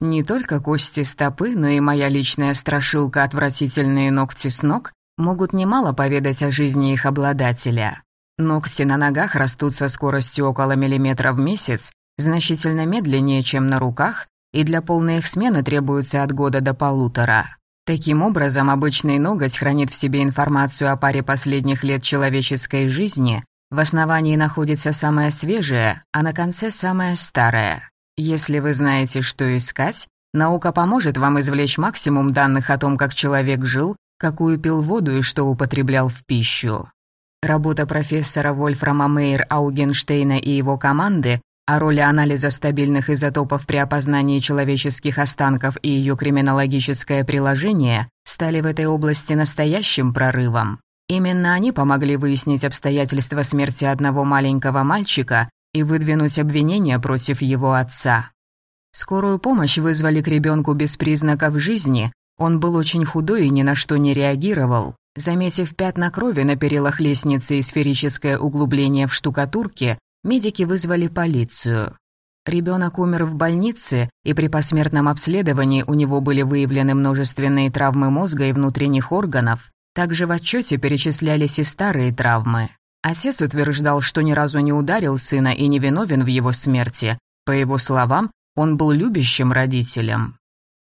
Speaker 1: Не только кости стопы, но и моя личная страшилка «Отвратительные ногти с ног» могут немало поведать о жизни их обладателя. Ногти на ногах растут со скоростью около миллиметра в месяц, значительно медленнее, чем на руках, и для полной их смены требуется от года до полутора. Таким образом, обычный ноготь хранит в себе информацию о паре последних лет человеческой жизни, в основании находится самое свежее, а на конце самое старое. Если вы знаете, что искать, наука поможет вам извлечь максимум данных о том, как человек жил, какую пил воду и что употреблял в пищу. Работа профессора Вольфрама Мейер Аугенштейна и его команды о роли анализа стабильных изотопов при опознании человеческих останков и ее криминологическое приложение стали в этой области настоящим прорывом. Именно они помогли выяснить обстоятельства смерти одного маленького мальчика и выдвинуть обвинения против его отца. Скорую помощь вызвали к ребенку без признаков жизни, он был очень худой и ни на что не реагировал. Заметив пятна крови на перилах лестницы и сферическое углубление в штукатурке, медики вызвали полицию. Ребенок умер в больнице, и при посмертном обследовании у него были выявлены множественные травмы мозга и внутренних органов. Также в отчете перечислялись и старые травмы. Отец утверждал, что ни разу не ударил сына и не виновен в его смерти. По его словам, он был любящим родителем.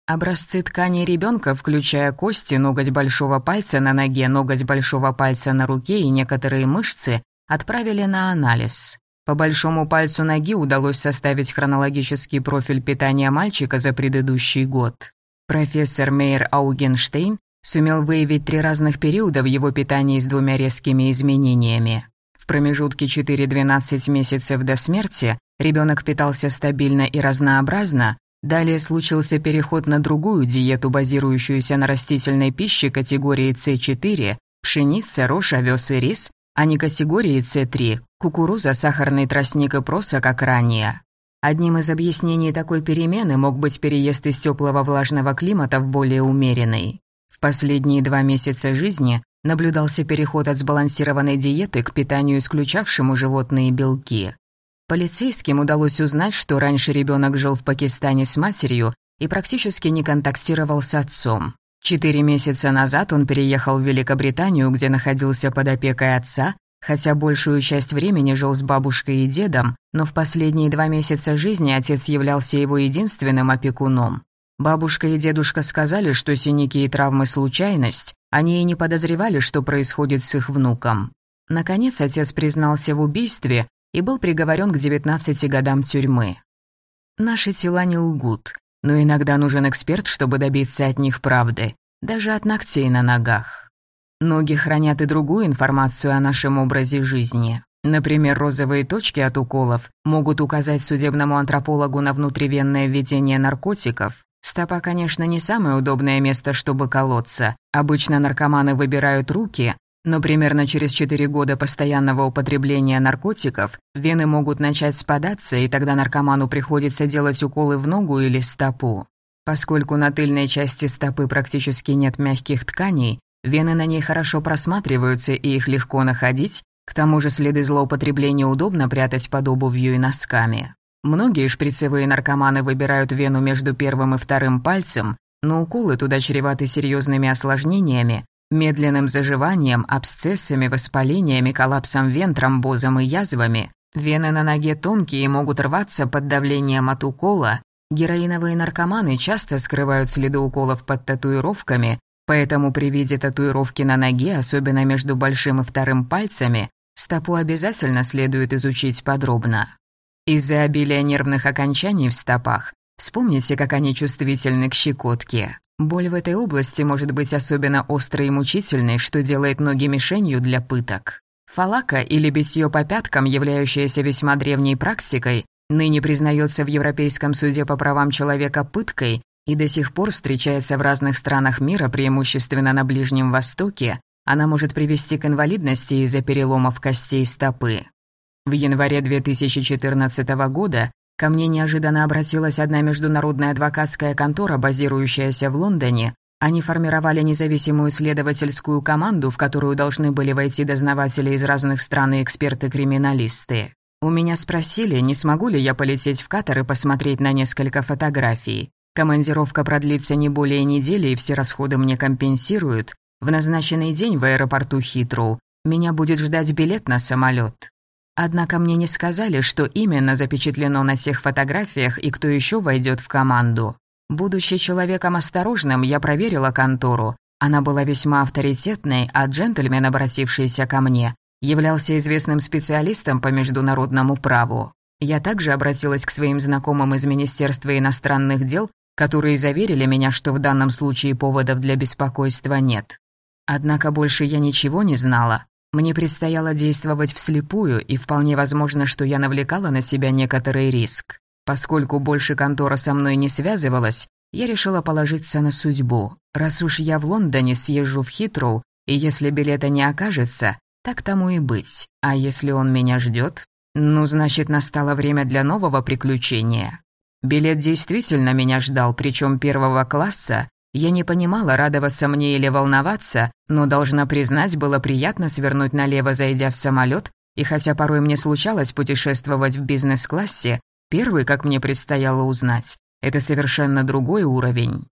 Speaker 1: Образцы ткани ребенка, включая кости, ноготь большого пальца на ноге, ноготь большого пальца на руке и некоторые мышцы, отправили на анализ. По большому пальцу ноги удалось составить хронологический профиль питания мальчика за предыдущий год. Профессор Мейер Аугенштейн сумел выявить три разных периода в его питании с двумя резкими изменениями. В промежутке 4-12 месяцев до смерти ребенок питался стабильно и разнообразно, Далее случился переход на другую диету, базирующуюся на растительной пище категории С4, пшеница, рожь, овес и рис, а не категории С3, кукуруза, сахарный тростник и проса, как ранее. Одним из объяснений такой перемены мог быть переезд из теплого влажного климата в более умеренный. Последние два месяца жизни Наблюдался переход от сбалансированной диеты к питанию, исключавшему животные белки. Полицейским удалось узнать, что раньше ребенок жил в Пакистане с матерью и практически не контактировал с отцом. Четыре месяца назад он переехал в Великобританию, где находился под опекой отца, хотя большую часть времени жил с бабушкой и дедом, но в последние два месяца жизни отец являлся его единственным опекуном. Бабушка и дедушка сказали, что синяки и травмы – случайность, они и не подозревали, что происходит с их внуком. Наконец, отец признался в убийстве и был приговорен к 19 годам тюрьмы. Наши тела не лгут, но иногда нужен эксперт, чтобы добиться от них правды, даже от ногтей на ногах. Ноги хранят и другую информацию о нашем образе жизни. Например, розовые точки от уколов могут указать судебному антропологу на внутривенное введение наркотиков. Стопа, конечно, не самое удобное место, чтобы колоться. Обычно наркоманы выбирают руки, но примерно через 4 года постоянного употребления наркотиков вены могут начать спадаться, и тогда наркоману приходится делать уколы в ногу или стопу. Поскольку на тыльной части стопы практически нет мягких тканей, Вены на ней хорошо просматриваются, и их легко находить, к тому же следы злоупотребления удобно прятать под обувью и носками. Многие шприцевые наркоманы выбирают вену между первым и вторым пальцем, но уколы туда чреваты серьезными осложнениями, медленным заживанием, абсцессами, воспалениями, коллапсом вен, тромбозом и язвами. Вены на ноге тонкие и могут рваться под давлением от укола. Героиновые наркоманы часто скрывают следы уколов под татуировками, Поэтому при виде татуировки на ноге, особенно между большим и вторым пальцами, стопу обязательно следует изучить подробно. Из-за обилия нервных окончаний в стопах вспомните, как они чувствительны к щекотке. Боль в этой области может быть особенно острой и мучительной, что делает ноги мишенью для пыток. Фалака или битье по пяткам, являющееся весьма древней практикой, ныне признается в Европейском суде по правам человека пыткой и до сих пор встречается в разных странах мира, преимущественно на Ближнем Востоке, она может привести к инвалидности из-за переломов костей стопы. В январе 2014 года ко мне неожиданно обратилась одна международная адвокатская контора, базирующаяся в Лондоне. Они формировали независимую следовательскую команду, в которую должны были войти дознаватели из разных стран и эксперты-криминалисты. У меня спросили, не смогу ли я полететь в Катар и посмотреть на несколько фотографий. Командировка продлится не более недели, и все расходы мне компенсируют. В назначенный день в аэропорту Хитроу меня будет ждать билет на самолет. Однако мне не сказали, что именно запечатлено на тех фотографиях и кто еще войдет в команду. Будучи человеком осторожным, я проверила контору. Она была весьма авторитетной, а джентльмен, обратившийся ко мне, являлся известным специалистом по международному праву. Я также обратилась к своим знакомым из Министерства иностранных дел которые заверили меня, что в данном случае поводов для беспокойства нет. Однако больше я ничего не знала. Мне предстояло действовать вслепую, и вполне возможно, что я навлекала на себя некоторый риск. Поскольку больше контора со мной не связывалась, я решила положиться на судьбу. Раз уж я в Лондоне съезжу в Хитроу, и если билета не окажется, так тому и быть. А если он меня ждет, ну, значит, настало время для нового приключения. Билет действительно меня ждал, причем первого класса. Я не понимала, радоваться мне или волноваться, но, должна признать, было приятно свернуть налево, зайдя в самолет, и хотя порой мне случалось путешествовать в бизнес-классе, первый, как мне предстояло узнать, это совершенно другой уровень.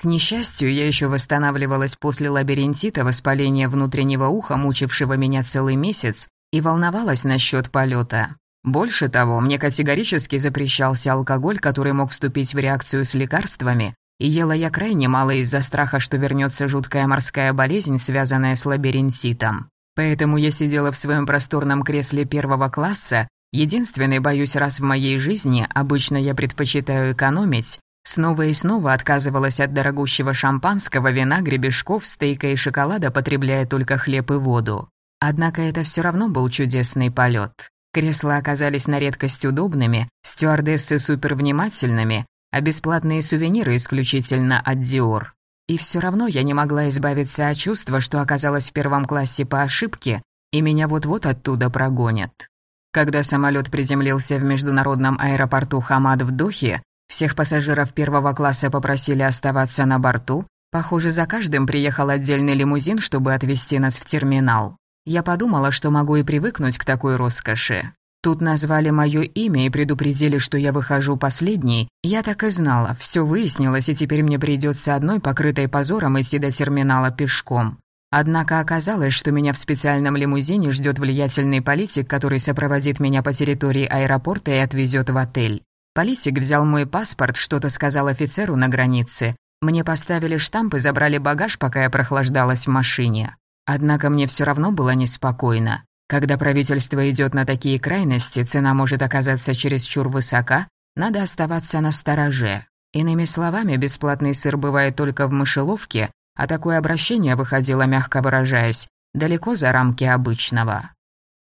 Speaker 1: К несчастью, я еще восстанавливалась после лабиринтита воспаления внутреннего уха, мучившего меня целый месяц, и волновалась насчет полета. Больше того, мне категорически запрещался алкоголь, который мог вступить в реакцию с лекарствами, и ела я крайне мало из-за страха, что вернется жуткая морская болезнь, связанная с лабиринтитом. Поэтому я сидела в своем просторном кресле первого класса, единственный, боюсь, раз в моей жизни, обычно я предпочитаю экономить, снова и снова отказывалась от дорогущего шампанского, вина, гребешков, стейка и шоколада, потребляя только хлеб и воду. Однако это все равно был чудесный полет. Кресла оказались на редкость удобными, стюардессы супервнимательными, а бесплатные сувениры исключительно от Диор. И все равно я не могла избавиться от чувства, что оказалась в первом классе по ошибке, и меня вот-вот оттуда прогонят. Когда самолет приземлился в международном аэропорту Хамад в Духе, всех пассажиров первого класса попросили оставаться на борту, Похоже, за каждым приехал отдельный лимузин, чтобы отвезти нас в терминал. Я подумала, что могу и привыкнуть к такой роскоши. Тут назвали мое имя и предупредили, что я выхожу последней. Я так и знала, все выяснилось, и теперь мне придется одной, покрытой позором, идти до терминала пешком. Однако оказалось, что меня в специальном лимузине ждет влиятельный политик, который сопроводит меня по территории аэропорта и отвезет в отель. Политик взял мой паспорт, что-то сказал офицеру на границе. Мне поставили штамп и забрали багаж, пока я прохлаждалась в машине. Однако мне все равно было неспокойно. Когда правительство идет на такие крайности, цена может оказаться чересчур высока, надо оставаться на стороже. Иными словами, бесплатный сыр бывает только в мышеловке, а такое обращение выходило, мягко выражаясь, далеко за рамки обычного.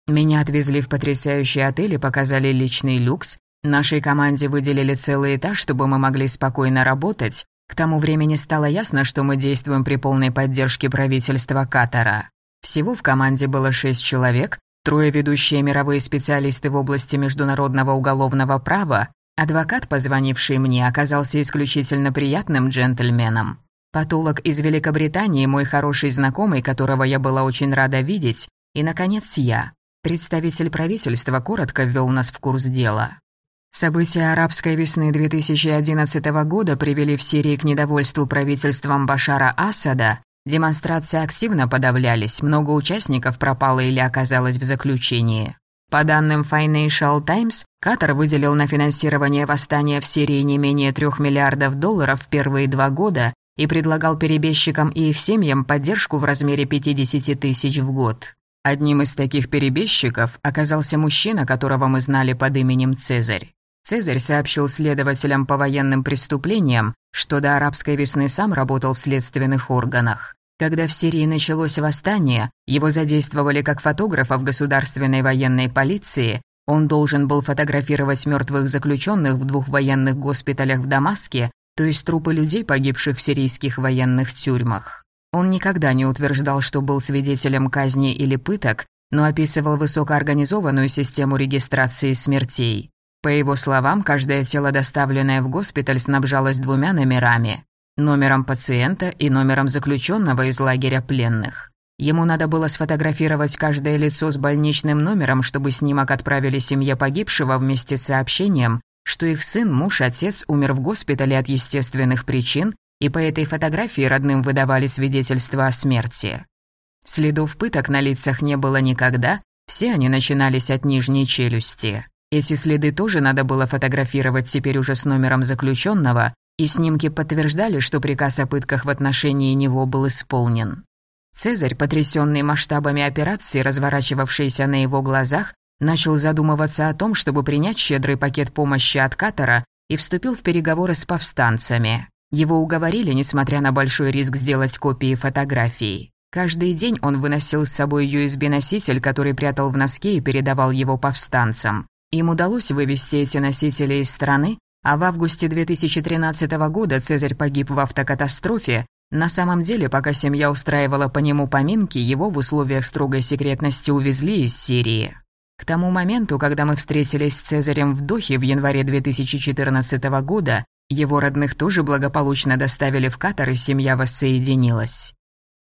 Speaker 1: Меня отвезли в потрясающий отель и показали личный люкс, Нашей команде выделили целый этаж, чтобы мы могли спокойно работать. К тому времени стало ясно, что мы действуем при полной поддержке правительства Катара. Всего в команде было шесть человек, трое ведущие мировые специалисты в области международного уголовного права. Адвокат, позвонивший мне, оказался исключительно приятным джентльменом. Патолог из Великобритании, мой хороший знакомый, которого я была очень рада видеть, и, наконец, я. Представитель правительства коротко ввел нас в курс дела. События арабской весны 2011 года привели в Сирии к недовольству правительством Башара Асада. Демонстрации активно подавлялись, много участников пропало или оказалось в заключении. По данным Financial Times, Катар выделил на финансирование восстания в Сирии не менее 3 миллиардов долларов в первые два года и предлагал перебежчикам и их семьям поддержку в размере 50 тысяч в год. Одним из таких перебежчиков оказался мужчина, которого мы знали под именем Цезарь. Цезарь сообщил следователям по военным преступлениям, что до арабской весны сам работал в следственных органах. Когда в Сирии началось восстание, его задействовали как фотографа в государственной военной полиции. Он должен был фотографировать мертвых заключенных в двух военных госпиталях в Дамаске, то есть трупы людей, погибших в сирийских военных тюрьмах. Он никогда не утверждал, что был свидетелем казни или пыток, но описывал высокоорганизованную систему регистрации смертей. По его словам, каждое тело, доставленное в госпиталь, снабжалось двумя номерами. Номером пациента и номером заключенного из лагеря пленных. Ему надо было сфотографировать каждое лицо с больничным номером, чтобы снимок отправили семье погибшего вместе с сообщением, что их сын, муж, отец умер в госпитале от естественных причин, и по этой фотографии родным выдавали свидетельство о смерти. Следов пыток на лицах не было никогда, все они начинались от нижней челюсти. Эти следы тоже надо было фотографировать теперь уже с номером заключенного, и снимки подтверждали, что приказ о пытках в отношении него был исполнен. Цезарь, потрясенный масштабами операции, разворачивавшейся на его глазах, начал задумываться о том, чтобы принять щедрый пакет помощи от Катара и вступил в переговоры с повстанцами. Его уговорили, несмотря на большой риск сделать копии фотографий. Каждый день он выносил с собой USB-носитель, который прятал в носке и передавал его повстанцам. Им удалось вывести эти носители из страны, а в августе 2013 года Цезарь погиб в автокатастрофе. На самом деле, пока семья устраивала по нему поминки, его в условиях строгой секретности увезли из Сирии. К тому моменту, когда мы встретились с Цезарем в Дохе в январе 2014 года, его родных тоже благополучно доставили в Катар, и семья воссоединилась.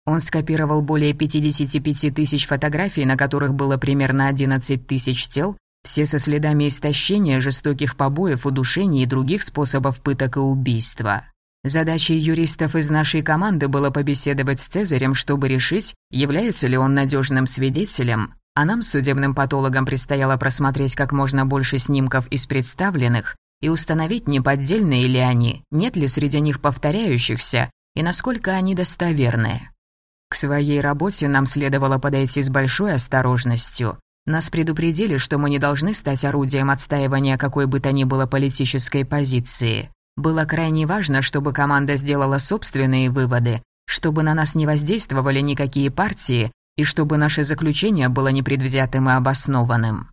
Speaker 1: Он скопировал более 55 тысяч фотографий, на которых было примерно 11 тысяч тел, все со следами истощения, жестоких побоев, удушений и других способов пыток и убийства. Задачей юристов из нашей команды было побеседовать с Цезарем, чтобы решить, является ли он надежным свидетелем, а нам, судебным патологам, предстояло просмотреть как можно больше снимков из представленных и установить, не поддельные ли они, нет ли среди них повторяющихся и насколько они достоверны. К своей работе нам следовало подойти с большой осторожностью, нас предупредили, что мы не должны стать орудием отстаивания какой бы то ни было политической позиции. Было крайне важно, чтобы команда сделала собственные выводы, чтобы на нас не воздействовали никакие партии и чтобы наше заключение было непредвзятым и обоснованным.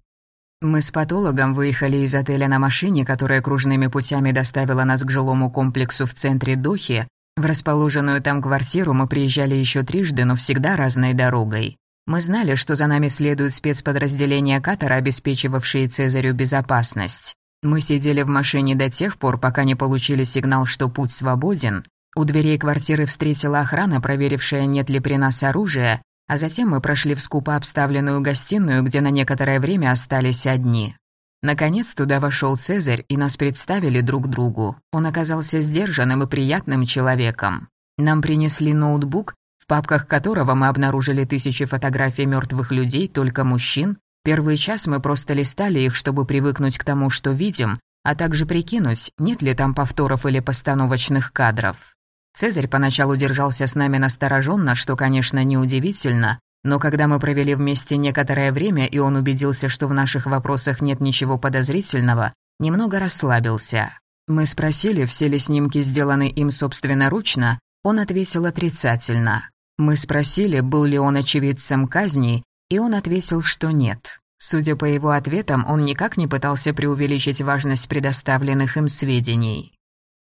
Speaker 1: Мы с патологом выехали из отеля на машине, которая кружными путями доставила нас к жилому комплексу в центре Дохи. В расположенную там квартиру мы приезжали еще трижды, но всегда разной дорогой. Мы знали, что за нами следуют спецподразделения Катара, обеспечивавшие Цезарю безопасность. Мы сидели в машине до тех пор, пока не получили сигнал, что путь свободен. У дверей квартиры встретила охрана, проверившая, нет ли при нас оружия, а затем мы прошли в скупо обставленную гостиную, где на некоторое время остались одни. Наконец туда вошел Цезарь, и нас представили друг другу. Он оказался сдержанным и приятным человеком. Нам принесли ноутбук, в папках которого мы обнаружили тысячи фотографий мертвых людей, только мужчин. Первый час мы просто листали их, чтобы привыкнуть к тому, что видим, а также прикинуть, нет ли там повторов или постановочных кадров. Цезарь поначалу держался с нами настороженно, что, конечно, неудивительно, но когда мы провели вместе некоторое время, и он убедился, что в наших вопросах нет ничего подозрительного, немного расслабился. Мы спросили, все ли снимки сделаны им собственноручно, он ответил отрицательно. Мы спросили, был ли он очевидцем казни, и он ответил, что нет. Судя по его ответам, он никак не пытался преувеличить важность предоставленных им сведений.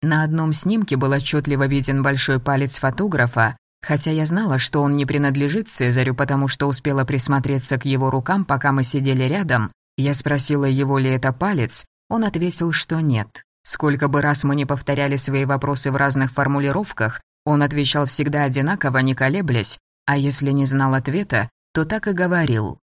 Speaker 1: На одном снимке был отчетливо виден большой палец фотографа, хотя я знала, что он не принадлежит Цезарю, потому что успела присмотреться к его рукам, пока мы сидели рядом. Я спросила, его ли это палец, он ответил, что нет. Сколько бы раз мы не повторяли свои вопросы в разных формулировках, он отвечал всегда одинаково, не колеблясь, а если не знал ответа, то так и говорил.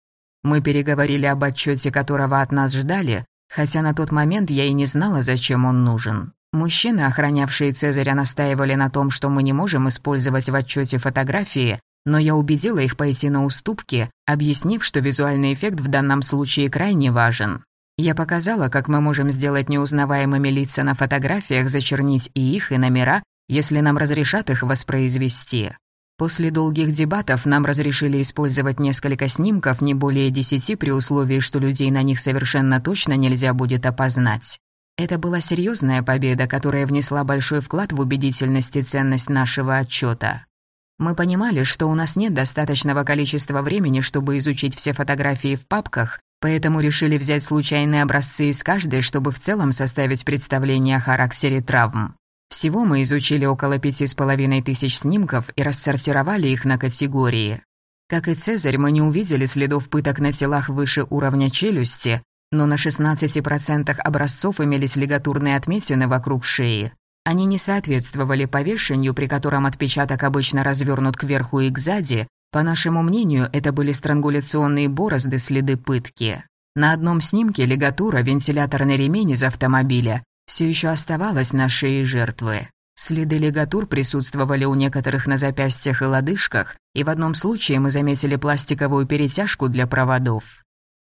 Speaker 1: Мы переговорили об отчете, которого от нас ждали, хотя на тот момент я и не знала, зачем он нужен. Мужчины, охранявшие Цезаря, настаивали на том, что мы не можем использовать в отчете фотографии, но я убедила их пойти на уступки, объяснив, что визуальный эффект в данном случае крайне важен. Я показала, как мы можем сделать неузнаваемыми лица на фотографиях, зачернить и их, и номера, если нам разрешат их воспроизвести. После долгих дебатов нам разрешили использовать несколько снимков, не более десяти, при условии, что людей на них совершенно точно нельзя будет опознать. Это была серьезная победа, которая внесла большой вклад в убедительность и ценность нашего отчета. Мы понимали, что у нас нет достаточного количества времени, чтобы изучить все фотографии в папках, поэтому решили взять случайные образцы из каждой, чтобы в целом составить представление о характере травм. Всего мы изучили около пяти с половиной тысяч снимков и рассортировали их на категории. Как и Цезарь, мы не увидели следов пыток на телах выше уровня челюсти, но на 16% образцов имелись лигатурные отметины вокруг шеи. Они не соответствовали повешению, при котором отпечаток обычно развернут кверху и кзади. По нашему мнению, это были странгуляционные борозды, следы пытки. На одном снимке лигатура, вентиляторный ремень из автомобиля, все еще оставалась на шее жертвы. Следы лигатур присутствовали у некоторых на запястьях и лодыжках, и в одном случае мы заметили пластиковую перетяжку для проводов.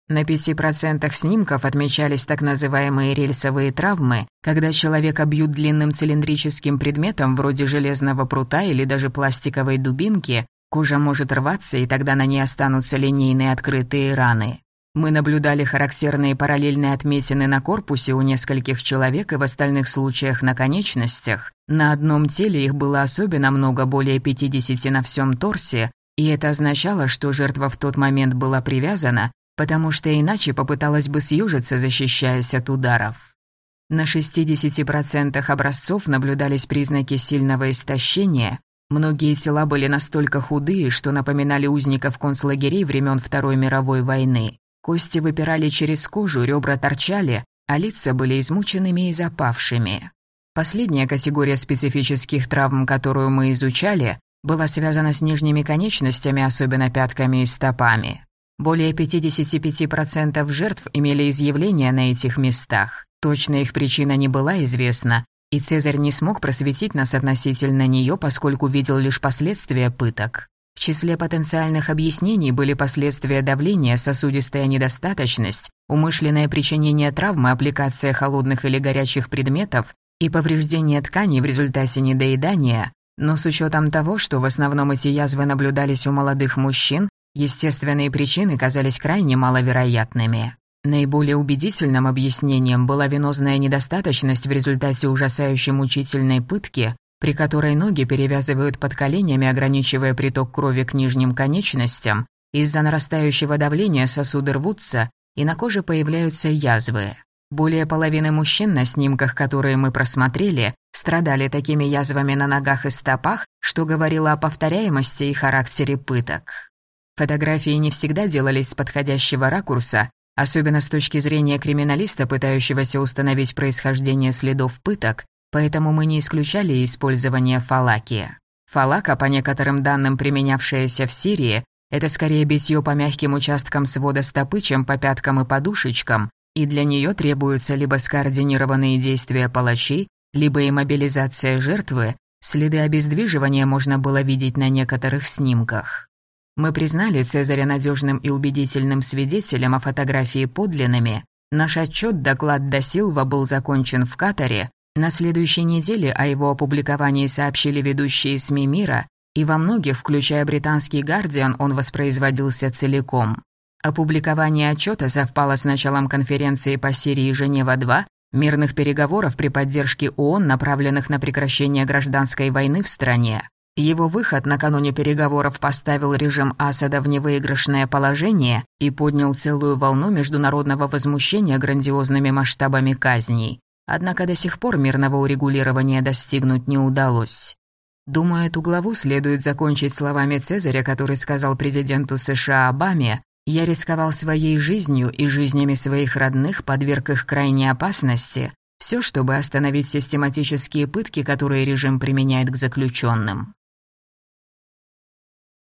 Speaker 1: На 5% снимков отмечались так называемые рельсовые травмы, когда человека бьют длинным цилиндрическим предметом вроде железного прута или даже пластиковой дубинки, кожа может рваться, и тогда на ней останутся линейные открытые раны. Мы наблюдали характерные параллельные отметины на корпусе у нескольких человек и в остальных случаях на конечностях. На одном теле их было особенно много, более 50 на всем торсе, и это означало, что жертва в тот момент была привязана, потому что иначе попыталась бы съежиться, защищаясь от ударов. На 60% образцов наблюдались признаки сильного истощения. Многие тела были настолько худые, что напоминали узников концлагерей времен Второй мировой войны. Кости выпирали через кожу, ребра торчали, а лица были измученными и запавшими. Последняя категория специфических травм, которую мы изучали, была связана с нижними конечностями, особенно пятками и стопами. Более 55% жертв имели изъявления на этих местах. Точно их причина не была известна, и Цезарь не смог просветить нас относительно нее, поскольку видел лишь последствия пыток. В числе потенциальных объяснений были последствия давления, сосудистая недостаточность, умышленное причинение травмы, аппликация холодных или горячих предметов и повреждение тканей в результате недоедания, но с учетом того, что в основном эти язвы наблюдались у молодых мужчин, Естественные причины казались крайне маловероятными. Наиболее убедительным объяснением была венозная недостаточность в результате ужасающей мучительной пытки, при которой ноги перевязывают под коленями, ограничивая приток крови к нижним конечностям, из-за нарастающего давления сосуды рвутся, и на коже появляются язвы. Более половины мужчин на снимках, которые мы просмотрели, страдали такими язвами на ногах и стопах, что говорило о повторяемости и характере пыток. Фотографии не всегда делались с подходящего ракурса, особенно с точки зрения криминалиста, пытающегося установить происхождение следов пыток, поэтому мы не исключали использование фалаки. Фалака, по некоторым данным применявшаяся в Сирии, это скорее битье по мягким участкам свода стопы, чем по пяткам и подушечкам, и для нее требуются либо скоординированные действия палачей, либо иммобилизация жертвы, следы обездвиживания можно было видеть на некоторых снимках. Мы признали Цезаря надежным и убедительным свидетелем, о фотографии подлинными. Наш отчет доклад до Силва был закончен в Катаре. На следующей неделе о его опубликовании сообщили ведущие СМИ мира, и во многих, включая британский «Гардиан», он воспроизводился целиком. Опубликование отчета совпало с началом конференции по Сирии «Женева-2», мирных переговоров при поддержке ООН, направленных на прекращение гражданской войны в стране. Его выход накануне переговоров поставил режим Асада в невыигрышное положение и поднял целую волну международного возмущения грандиозными масштабами казней. Однако до сих пор мирного урегулирования достигнуть не удалось. Думаю, эту главу следует закончить словами Цезаря, который сказал президенту США Обаме «Я рисковал своей жизнью и жизнями своих родных, подверг их крайней опасности, все, чтобы остановить систематические пытки, которые режим применяет к заключенным».